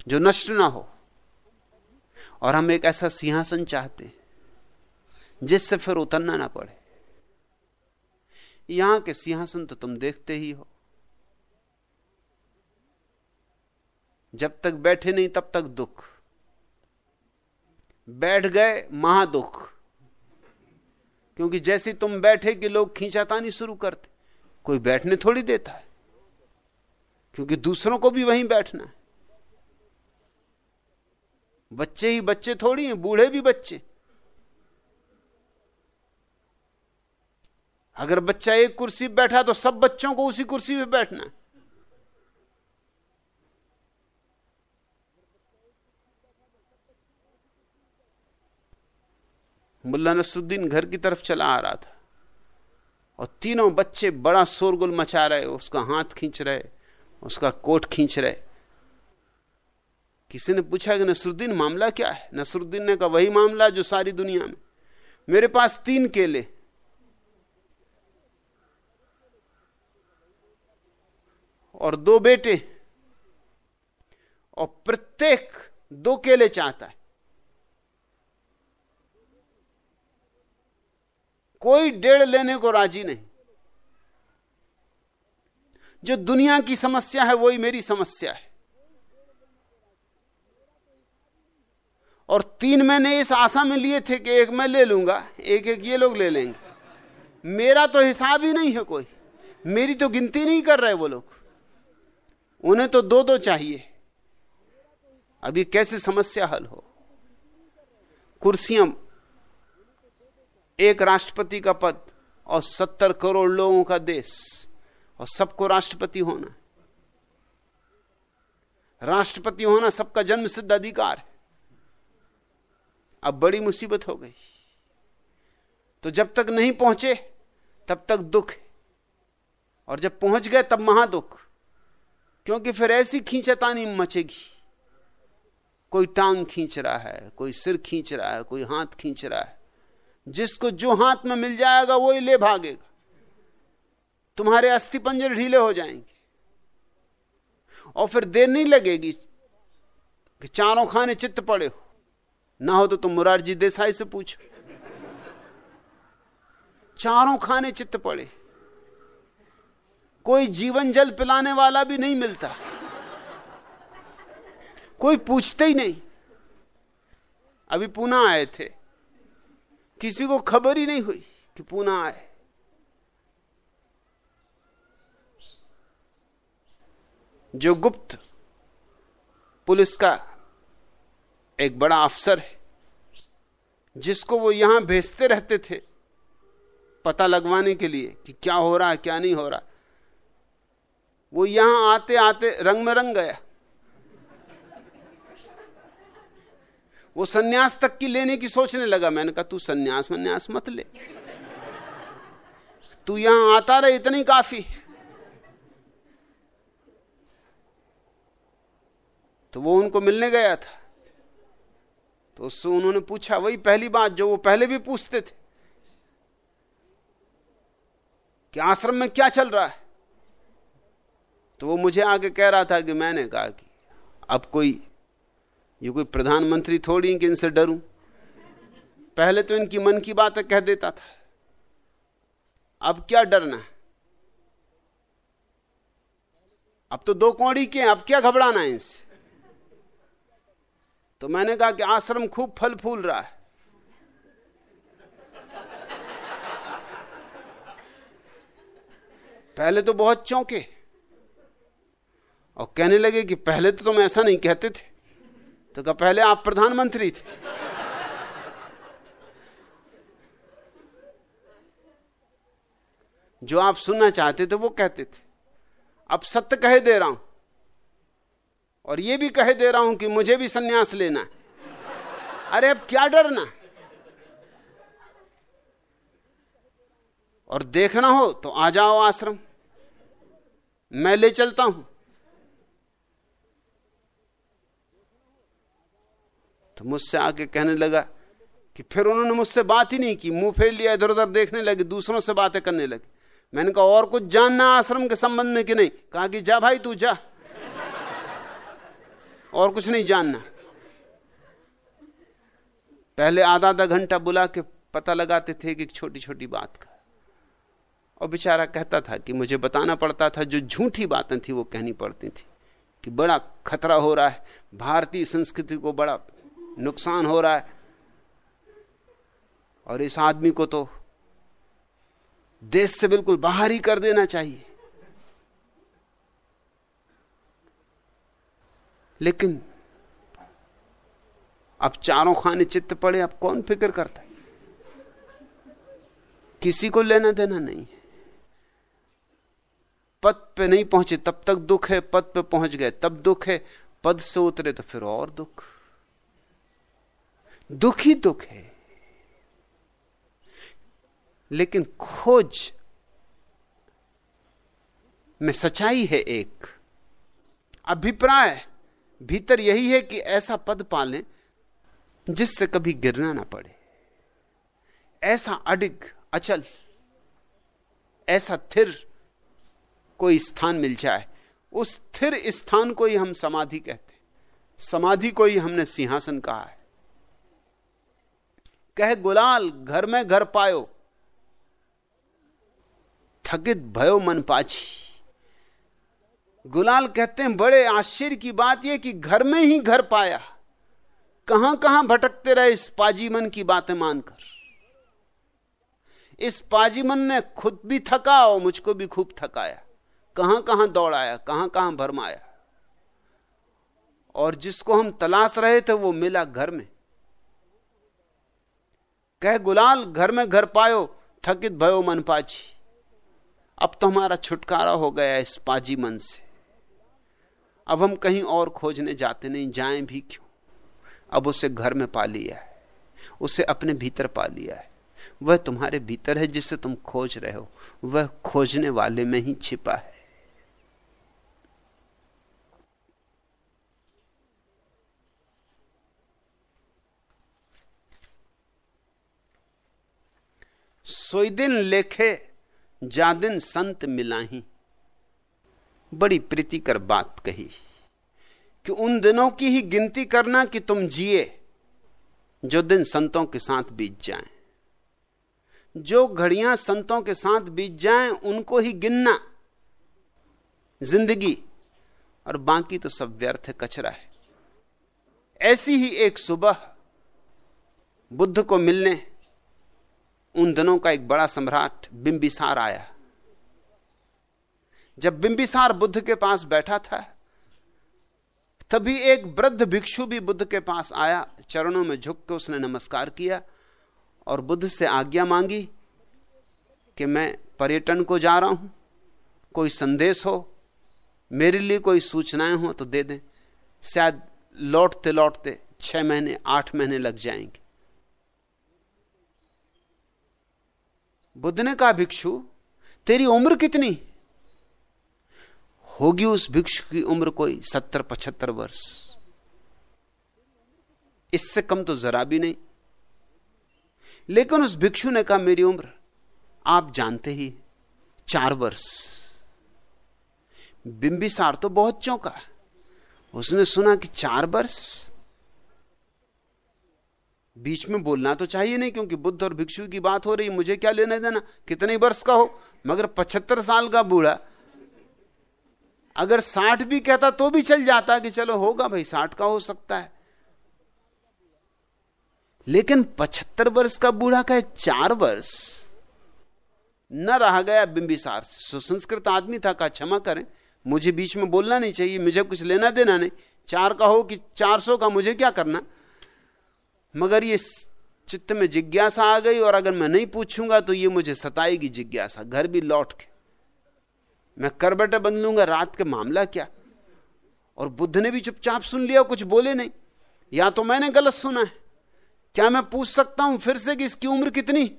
जो नष्ट ना हो। और हम एक ऐसा सिंहासन चाहते हैं जिससे फिर उतरना ना पड़े। यहाँ के सिंहासन तो तुम देखते ही हो। जब तक बैठे नहीं तब तक दुख। बैठ गए महादुख क्योंकि जैसे तुम बैठे कि लोग खींचातानी शुरू करते, कोई बैठने थोड़ी देता है, क्योंकि दूसरों को भी वहीं बैठना है। बच्चे ही बच्चे थोड़ी हैं, बूढ़े भी बच्चे। अगर बच्चा एक कुर्सी बैठा तो सब बच्चों को उसी कुर्सी पे बैठना है। मुल्ला नसरुद्दीन घर की तरफ़ चला आ रहा था। और तीनों बच्चे बड़ा शोरगुल मचा रहे, उसका हाथ खींच रहे, उसका कोट खींच रहे। किसी ने पूछा कि नसरुद्दीन, मामला क्या है? नसरुद्दीन ने कहा, वही मामला जो सारी दुनिया में। मेरे पास तीन केले। और दो बेटे। और प्रत्येक दो केले चाहता है। कोई डेढ़ लेने को राज़ी नहीं। जो दुनिया की समस्या है, वही मेरी समस्या है। और तीन मैंने इस आशा में लिए थे कि एक मैं ले लूँगा, एक एक ये लोग ले लेंगे। मेरा तो हिसाब ही नहीं है कोई। मेरी तो गिनती नहीं कर रहे वो लोग। उन्हें तो दो दो चाहिए। अभी कैसे समस्या हल हो? कुर्सियाँ एक राष्ट्रपति का पद और सत्तर करोड़ लोगों का देश और सबको राष्ट्रपति होना राष्ट्रपति होना सबका जन्म सिद्ध अधिकार है। अब बड़ी मुसीबत हो गई। तो जब तक नहीं पहुँचे, तब तक दुख है। और जब पहुँच गए, तब महादुख। क्योंकि फिर ऐसी खींचतानी मचेगी। कोई टांग खींच रहा है, कोई सिर खींच रहा है, कोई हाथ खींच रहा है। जिसको जो हाथ में मिल जाएगा वो ही ले भागेगा। तुम्हारे अस्थि पंजर ढीले हो जाएँगे। और फिर देर नहीं लगेगी कि चारों खाने चित्त पड़े हो। ना हो तो तुम मुरारजी देसाई से पूछो। चारों खाने चित्त पड़े। कोई जीवन जल पिलाने वाला भी नहीं मिलता। कोई पूछते ही नहीं। अभी पूना आए थे। किसी को खबर ही नहीं हुई कि पूना आए। जो गुप्त पुलिस का एक बड़ा अफसर है, जिसको वो यहाँ भेजते रहते थे, पता लगवाने के लिए कि क्या हो रहा है, क्या नहीं हो रहा। वो यहाँ आते आते रंग में रंग गया। वो सन्यास तक की लेने की सोचने लगा। मैंने कहा, तू सन्यास मन्यास मत ले। तू यहाँ आता रहे इतनी काफ़ी। तो वो उनको मिलने गया था। तो उससे उन्होंने पूछा, वही पहली बात जो वो पहले भी पूछते थे, कि आश्रम में क्या चल रहा है? तो वो मुझे आगे कह रहा था कि मैंने कहा कि अब कोई ये कोई प्रधानमंत्री थोड़ी कि इनसे डरूं? पहले तो इनकी मन की बात कह देता था। अब क्या डरना अब तो दो कौड़ी के अब क्या घबराना है इनसे? तो मैंने कहा कि आश्रम खूब फल फूल रहा है। पहले तो बहुत चौंके। और कहने लगे कि पहले तो तुम ऐसा नहीं कहते थे। तो कहा, पहले आप प्रधानमंत्री थे। जो आप सुनना चाहते थे, वो कहते थे। अब सत्य कह दे रहा हूँ। और ये भी कह दे रहा हूँ कि मुझे भी सन्यास लेना है। अरे, अब क्या डरना और देखना हो तो आ जाओ आश्रम। मैं ले चलता हूँ। तो मुझसे आके कहने लगा कि फिर उन्होंने मुझसे बात ही नहीं की। मुँह फेर लिया, इधर उधर देखने लगे, दूसरों से बातें करने लगे। मैंने कहा, और कुछ जानना आश्रम के संबंध में कि नहीं? कहा कि जा भाई, तू जा। और कुछ नहीं जानना। पहले आधा आधा घंटा बुला के पता लगाते थे कि छोटी छोटी बात का। और बेचारा कहता था कि मुझे बताना पड़ता था, जो झूठी बातें थी वो कहनी पड़ती थी कि बड़ा खतरा हो रहा है। भारतीय संस्कृति को बड़ा नुकसान हो रहा है। और इस आदमी को तो देश से बिल्कुल बाहर ही कर देना चाहिए। लेकिन अब चारों खाने चित्त पड़े, अब कौन फ़िक्र करता है? किसी को लेना देना नहीं है। पद पे नहीं पहुँचे, तब तक दुख है, पद पे पहुँच गए, तब दुख है, पद से उतरे तो फिर और दुख। दुख ही दुख है। लेकिन खोज में सच्चाई है एक। अभिप्राय भीतर यही है कि ऐसा पद पालें जिससे कभी गिरना ना पड़े। ऐसा अडिग, अचल, ऐसा थिर कोई स्थान मिल जाए, उस थिर स्थान को ही हम समाधि कहते समाधि को ही हमने सिंहासन कहा है। कह गुलाल, घर में घर पायो। थकित भयो मन पाछी। गुलाल कहते हैं, बड़े आश्चर्य की बात यह कि घर में ही घर पाया। कहाँ कहाँ भटकते रहे इस पाजीमन की बातें मानकर। इस पाजीमन ने खुद भी थका और मुझको भी खूब थकाया। कहाँ कहाँ दौड़ाया, कहाँ कहाँ भरमाया। और जिसको हम तलाश रहे थे, वो मिला घर में। कह, गुलाल, घर में घर पायो, थकित भयो मन पाची अब तो हमारा छुटकारा हो गया इस पाजी मन से। अब हम कहीं और खोजने जाते नहीं, जाएँ भी क्यों? अब उसे घर में पा लिया है, उसे अपने भीतर पा लिया है। वह तुम्हारे भीतर है जिसे तुम खोज रहे हो, वह खोजने वाले में ही छिपा है। सोई दिन लेखे जा दिन संत मिलाही। बड़ी प्रीतिकर बात कही कि उन दिनों की ही गिनती करना कि तुम जिए, जो दिन संतों के साथ बीत जाएँ। जो घड़ियाँ संतों के साथ बीत जाएँ, उनको ही गिनना। ज़िंदगी और बाकी तो सब व्यर्थ कचरा है। ऐसी ही एक सुबह बुद्ध को मिलने उन दिनों का एक बड़ा सम्राट बिंबिसार आया। जब बिंबिसार बुद्ध के पास बैठा था, तभी एक वृद्ध भिक्षु भी बुद्ध के पास आया, चरणों में झुक के उसने नमस्कार किया और बुद्ध से आज्ञा मांगी कि मैं पर्यटन को जा रहा हूँ, कोई संदेश हो, मेरे लिए कोई सूचनाएँ हो तो दे दें। शायद लौटते लौटते छह महीने, आठ महीने लग जाएँगे। बुद्ध ने कहा, भिक्षु, तेरी उम्र कितनी? होगी उस भिक्षु की उम्र कोई सत्तर, पचहत्तर वर्ष। इससे कम तो जरा भी नहीं। लेकिन उस भिक्षु ने कहा, मेरी उम्र आप जानते ही, चार वर्ष। बिंबिसार तो बहुत चौंका। उसने सुना कि चार वर्ष? बीच में बोलना तो चाहिए नहीं, क्योंकि बुद्ध और भिक्षु की बात हो रही मुझे क्या लेने देना? कितने वर्ष का हो? मगर पचहत्तर साल का बूढ़ा। अगर साठ भी कहता तो भी चल जाता कि चलो होगा भाई, साठ का हो सकता है। लेकिन पचहत्तर वर्ष का बूढ़ा कहे चार वर्ष न रहा गया बिंबिसार से। सुसंस्कृत आदमी था का क्षमा करें, मुझे बीच में बोलना नहीं चाहिए, मुझे कुछ लेना देना नहीं। चार का हो कि चार सौ का, मुझे क्या करना? मगर ये चित्त में जिज्ञासा आ गई और अगर मैं नहीं पूछूँगा तो ये मुझे सताएगी जिज्ञासा, घर भी लौट के। मैं करबटे बन लूँगा रात के मामला क्या? और बुद्ध ने भी चुपचाप सुन लिया, कुछ बोले नहीं। या तो मैंने गलत सुना है? क्या मैं पूछ सकता हूँ फिर से कि इसकी उम्र कितनी?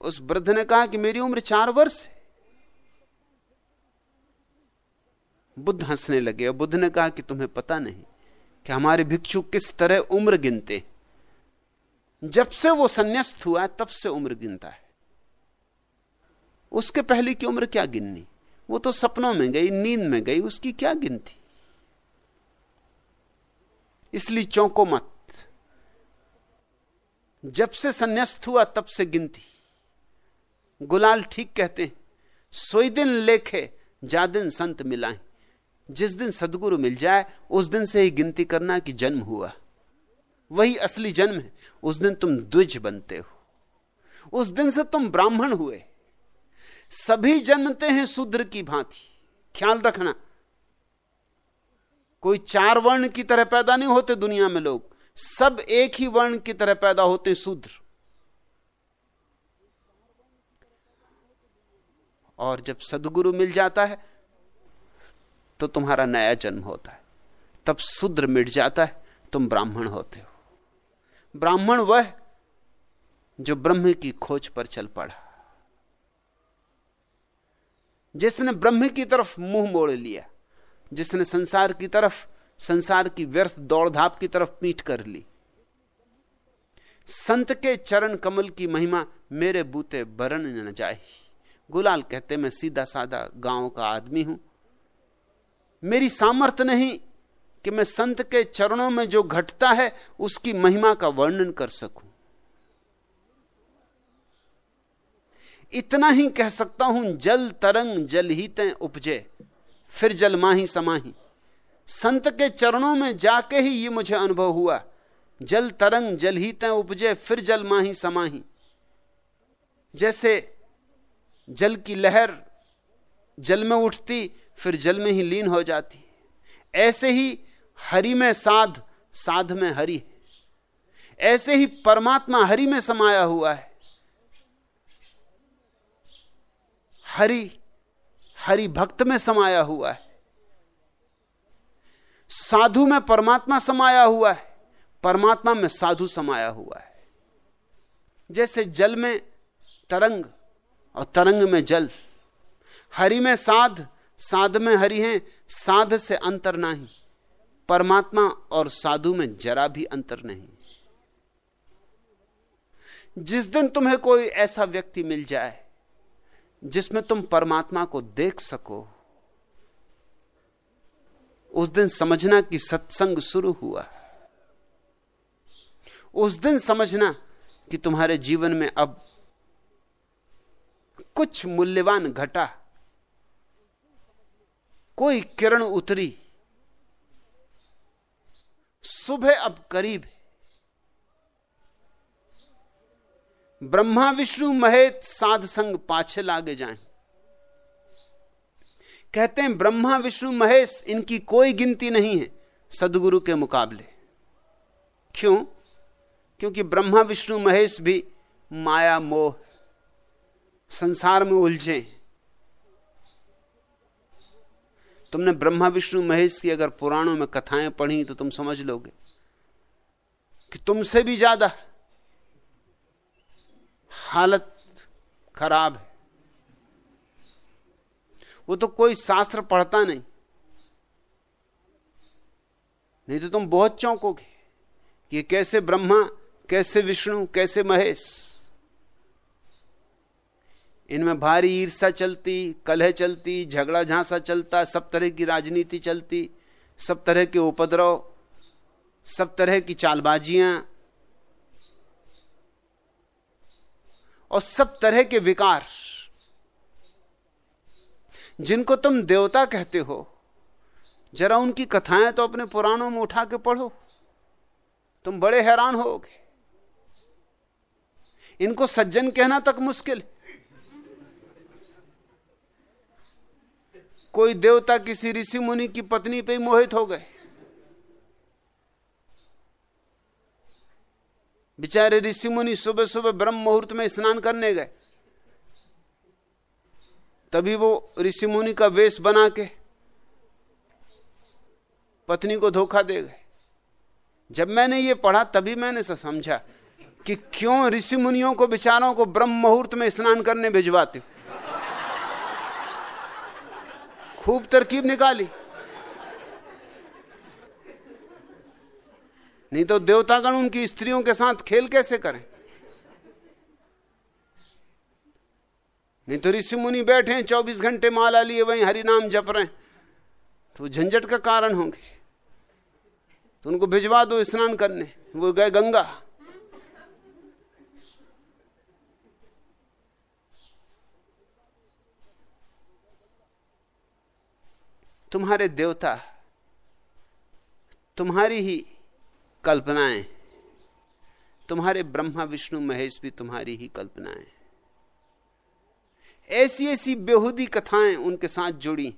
उस वृद्ध ने कहा कि मेरी उम्र चार वर्ष है। बुद्ध हंसने लगे और बुद्ध ने कहा कि तुम्हें पता नहीं। कि हमारे भिक्षु किस तरह उम्र गिनते। जब से वो संन्यास्त हुआ, तब से उम्र गिनता है। उसके पहले की उम्र क्या गिननी? वो तो सपनों में गई, नींद में गई, उसकी क्या गिनती? इसलिए चौंको मत। जब से संन्यास्त हुआ, तब से गिनती। गुलाल ठीक कहते हैं, सोई दिन लेखे, जा दिन संत मिलाए। जिस दिन सदगुरु मिल जाए, उस दिन से ही गिनती करना कि जन्म हुआ। वही असली जन्म है। उस दिन तुम द्विज बनते हो। उस दिन से तुम ब्राह्मण हुए। सभी जन्मते हैं शूद्र की भांति। ख्याल रखना। कोई चार वर्ण की तरह पैदा नहीं होते दुनिया में लोग। सब एक ही वर्ण की तरह पैदा होते हैं शूद्र। और जब सदगुरु मिल जाता है तो तुम्हारा नया जन्म होता है। तब शूद्र मिट जाता है, तुम ब्राह्मण होते हो। ब्राह्मण वह जो ब्रह्म की खोज पर चल पड़ा। जिसने ब्रह्म की तरफ़ मुँह मोड़ लिया, जिसने संसार की तरफ़, संसार की व्यर्थ दौड़धाप की तरफ़ पीठ कर ली। संत के चरण कमल की महिमा मेरे बूते बरन न जाए गुलाल कहते, मैं सीधा साधा गाँव का आदमी हूँ मेरी सामर्थ्य नहीं कि मैं संत के चरणों में जो घटता है, उसकी महिमा का वर्णन कर सकूँ। इतना ही कह सकता हूँ, जल तरंग जल ही तय उपजे, फिर जल माही समाही। संत के चरणों में जाके ही ये मुझे अनुभव हुआ, जल तरंग जल ही तय उपजे, फिर जल माही समाही। जैसे जल की लहर जल में उठती फिर जल में ही लीन हो जाती ऐसे ही हरि में साध साध में हरि ऐसे ही परमात्मा हरि में समाया हुआ है। हरि हरि भक्त में समाया हुआ है। साधु में परमात्मा समाया हुआ है। परमात्मा में साधु समाया हुआ है। जैसे जल में तरंग और तरंग में जल। हरि में साध साध में हरि हैं, साध से अंतर नहीं। परमात्मा और साधु में जरा भी अंतर नहीं। जिस दिन तुम्हें कोई ऐसा व्यक्ति मिल जाए, जिसमें तुम परमात्मा को देख सको, उस दिन समझना कि सत्संग शुरू हुआ। उस दिन समझना कि तुम्हारे जीवन में अब कुछ मूल्यवान घटा कोई किरण उतरी। सुबह अब करीब। है ब्रह्मा, विष्णु महेश साध संग पाछे लागे जाएँ। कहते हैं, ब्रह्मा, विष्णु, महेश, इनकी कोई गिनती नहीं है सदगुरु के मुकाबले। क्यों? क्योंकि ब्रह्मा, विष्णु, महेश भी माया, मोह, संसार में उलझे। तुमने ब्रह्मा, विष्णु, महेश की अगर पुराणों में कथाएँ पढ़ी तो तुम समझ लोगे कि तुमसे भी ज़्यादा हालत खराब है। वो तो कोई शास्त्र पढ़ता नहीं। नहीं तो तुम बहुत चौंकोगे कि कैसे ब्रह्मा, कैसे विष्णु, कैसे महेश? इनमें भारी ईर्षा चलती, कलह चलती झगड़ा झांसा चलता, सब तरह की राजनीति चलती, सब तरह के उपद्रव, सब तरह की चालबाजियाँ, और सब तरह के विकार। जिनको तुम देवता कहते हो, जरा उनकी कथाएँ तो अपने पुराणों में उठा के पढ़ो। तुम बड़े हैरान होगे। इनको सज्जन कहना तक मुश्किल कोई देवता किसी ऋषि मुनि की पत्नी पे मोहित हो गए। बेचारे ऋषि मुनि सुबह सुबह ब्रह्म मुहूर्त में स्नान करने गए। तभी वो ऋषि मुनि का वेश बना के पत्नी को धोखा दे गए। जब मैंने ये पढ़ा, तभी मैंने समझा कि क्यों ऋषि मुनियों को विचारों को ब्रह्म मुहूर्त में स्नान करने भिजवाते खूब तरकीब निकाली। नहीं तो देवतागण उनकी स्त्रियों के साथ खेल कैसे करें? नहीं तो ऋषि मुनि बैठे हैं चौबीस घंटे माला लिए, वहीं हरि नाम जप रहे हैं। तो झंझट का कारण होंगे। तो उनको भिजवा दो स्नान करने। वो गए गंगा। तुम्हारे देवता, तुम्हारी ही कल्पनाएँ, तुम्हारे ब्रह्मा, विष्णु, महेश भी तुम्हारी ही कल्पनाएँ। ऐसी ऐसी बेहूदी कथाएँ उनके साथ जुड़ी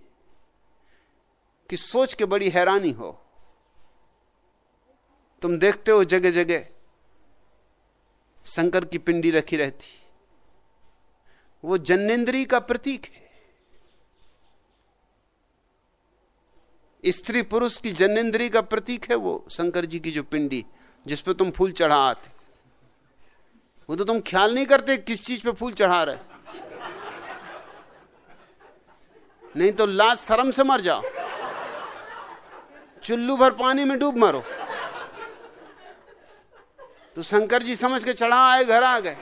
कि सोच के बड़ी हैरानी हो। तुम देखते हो जगह जगह शंकर की पिंडी रखी रहती। वो जन्नेन्द्री का प्रतीक है। स्त्री पुरुष की जन्नेन्द्री का प्रतीक है वो, शंकर जी की जो पिंडी, जिस पे तुम फूल चढ़ा आते वो तो तुम ख्याल नहीं करते किस चीज़ पे फूल चढ़ा रहे। नहीं तो लाज शर्म से मर जाओ। चुल्लू भर पानी में डूब मरो। तो शंकर जी समझ के चढ़ा आए, घर आ गए।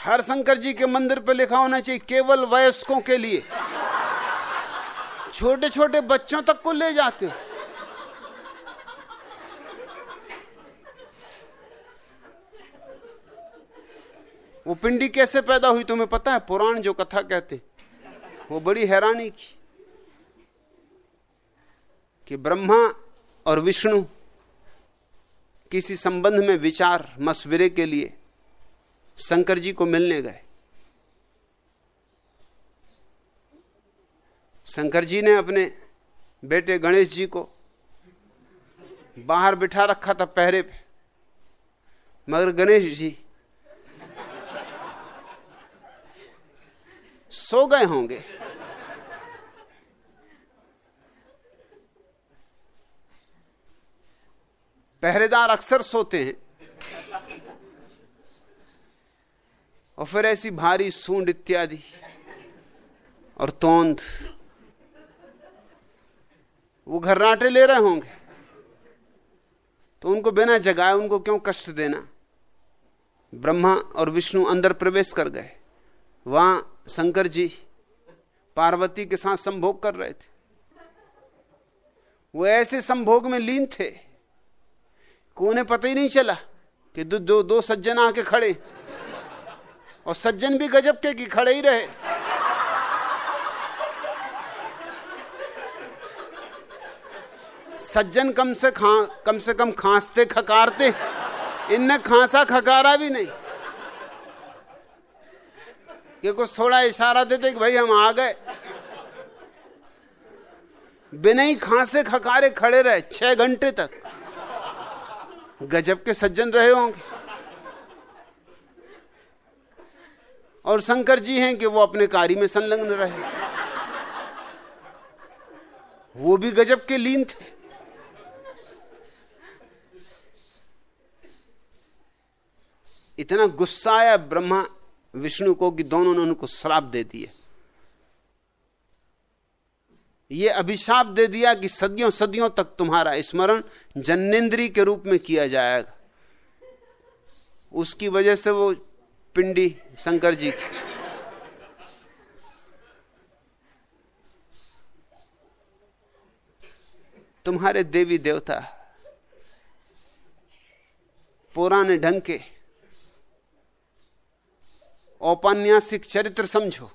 हर शंकर जी के मंदिर पे लिखा होना चाहिए, केवल वयस्कों के लिए। छोटे छोटे बच्चों तक को ले जाते हो। वो पिंडी कैसे पैदा हुई तुम्हें पता है? पुराण जो कथा कहते, वो बड़ी हैरानी की कि ब्रह्मा और विष्णु किसी संबंध में विचार मशविरे के लिए शंकर जी को मिलने गए। शंकर जी ने अपने बेटे गणेश जी को बाहर बिठा रखा था पहरे पे, मगर गणेश जी सो गए होंगे। पहरेदार अक्सर सोते हैं। और फिर ऐसी भारी सूंड इत्यादि और तोंद। वो घर्राटे ले रहे होंगे। तो उनको बिना जगाए उनको क्यों कष्ट देना? ब्रह्मा और विष्णु अंदर प्रवेश कर गए। वहाँ शंकर जी पार्वती के साथ संभोग कर रहे थे। वो ऐसे संभोग में लीन थे कि उन्हें पता ही नहीं चला कि दो दो, दो सज्जन आके खड़े। और सज्जन भी गजब के कि खड़े ही रहे। सज्जन कम से खा, कम से कम खांसते, खकारते। इनने खांसा, खकारा भी नहीं। कि कुछ थोड़ा इशारा देते कि भाई हम आ गए। बिना ही खांसे, खकारे खड़े रहे, छह घंटे तक। गजब के सज्जन रहे होंगे। और शंकर जी हैं कि वो अपने कार्य में संलग्न रहे। वो भी गजब के लीन थे। इतना गुस्सा आया ब्रह्मा विष्णु को कि दोनों ने उनको श्राप दे दिए ये अभिशाप दे दिया कि सदियों सदियों तक तुम्हारा स्मरण जन्नेन्द्री के रूप में किया जाएगा। उसकी वजह से वो पिंडी शंकर जी। की तुम्हारे देवी देवता पुराने ढंग के औपन्यासिक चरित्र समझो।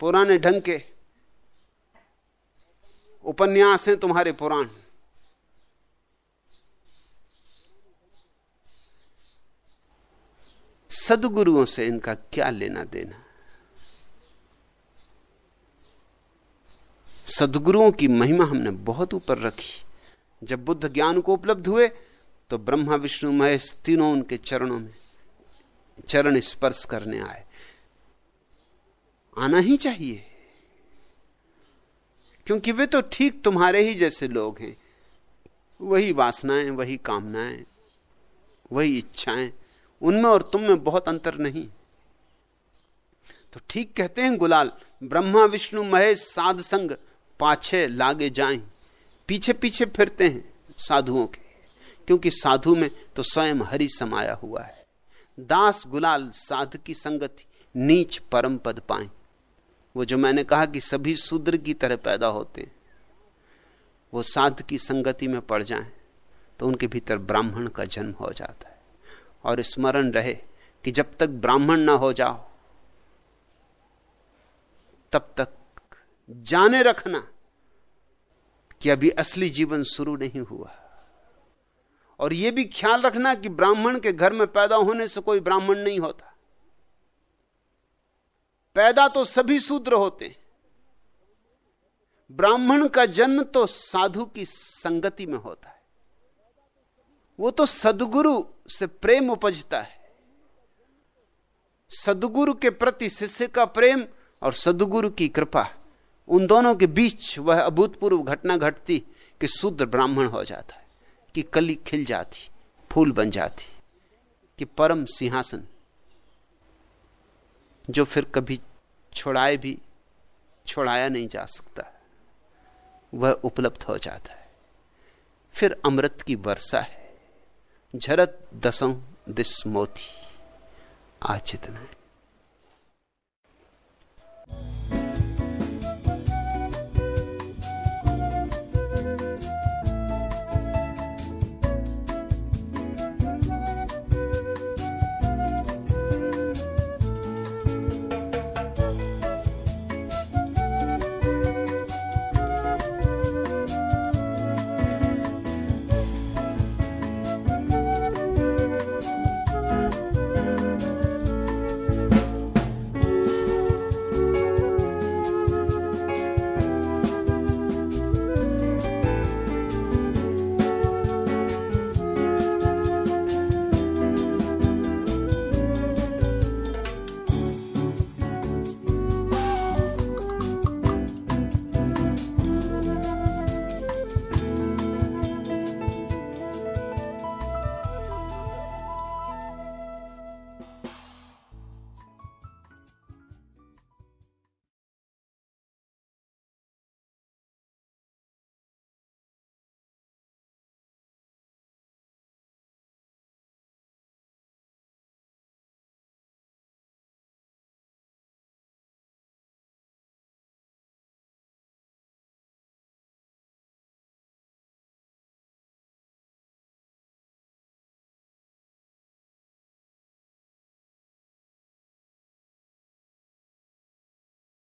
पुराने ढंग के उपन्यास हैं तुम्हारे पुराण। सदगुरुओं से इनका क्या लेना देना? सदगुरुओं की महिमा हमने बहुत ऊपर रखी। जब बुद्ध ज्ञान को उपलब्ध हुए तो ब्रह्मा, विष्णु, महेश तीनों उनके चरणों में चरण स्पर्श करने आए। आना ही चाहिए। क्योंकि वे तो ठीक तुम्हारे ही जैसे लोग हैं। वही वासनाएँ, वही कामनाएँ, वही इच्छाएँ उनमें और तुम में बहुत अंतर नहीं। तो ठीक कहते हैं गुलाल, ब्रह्मा, विष्णु, महेश, साध संग पाछे लागे जाए। पीछे पीछे फिरते हैं साधुओं के, क्योंकि साधु में तो स्वयं हरि समाया हुआ है। दास गुलाल साध की संगति, नीच परम पद पाए। वो जो मैंने कहा कि सभी शूद्र की तरह पैदा होते हैं, वो साध की संगति में पड़ जाएँ तो उनके भीतर ब्राह्मण का जन्म हो जाता है। और स्मरण रहे कि जब तक ब्राह्मण ना हो जाओ, तब तक जाने रखना कि अभी असली जीवन शुरू नहीं हुआ। और यह भी ख्याल रखना कि ब्राह्मण के घर में पैदा होने से कोई ब्राह्मण नहीं होता। पैदा तो सभी शूद्र होते ब्राह्मण का जन्म तो साधु की संगति में होता है। वो तो सदगुरु से प्रेम उपजता है। सदगुरु के प्रति शिष्य का प्रेम और सदगुरु की कृपा, उन दोनों के बीच वह अभूतपूर्व घटना घटती कि शुद्ध ब्राह्मण हो जाता है, कि कली खिल जाती, फूल बन जाती, कि परम सिंहासन, जो फिर कभी छोड़ाए भी, छोड़ाया नहीं जा सकता, वह उपलब्ध हो जाता है। फिर अमृत की वर्षा है। झरत दसों दिस मोती। आचितना है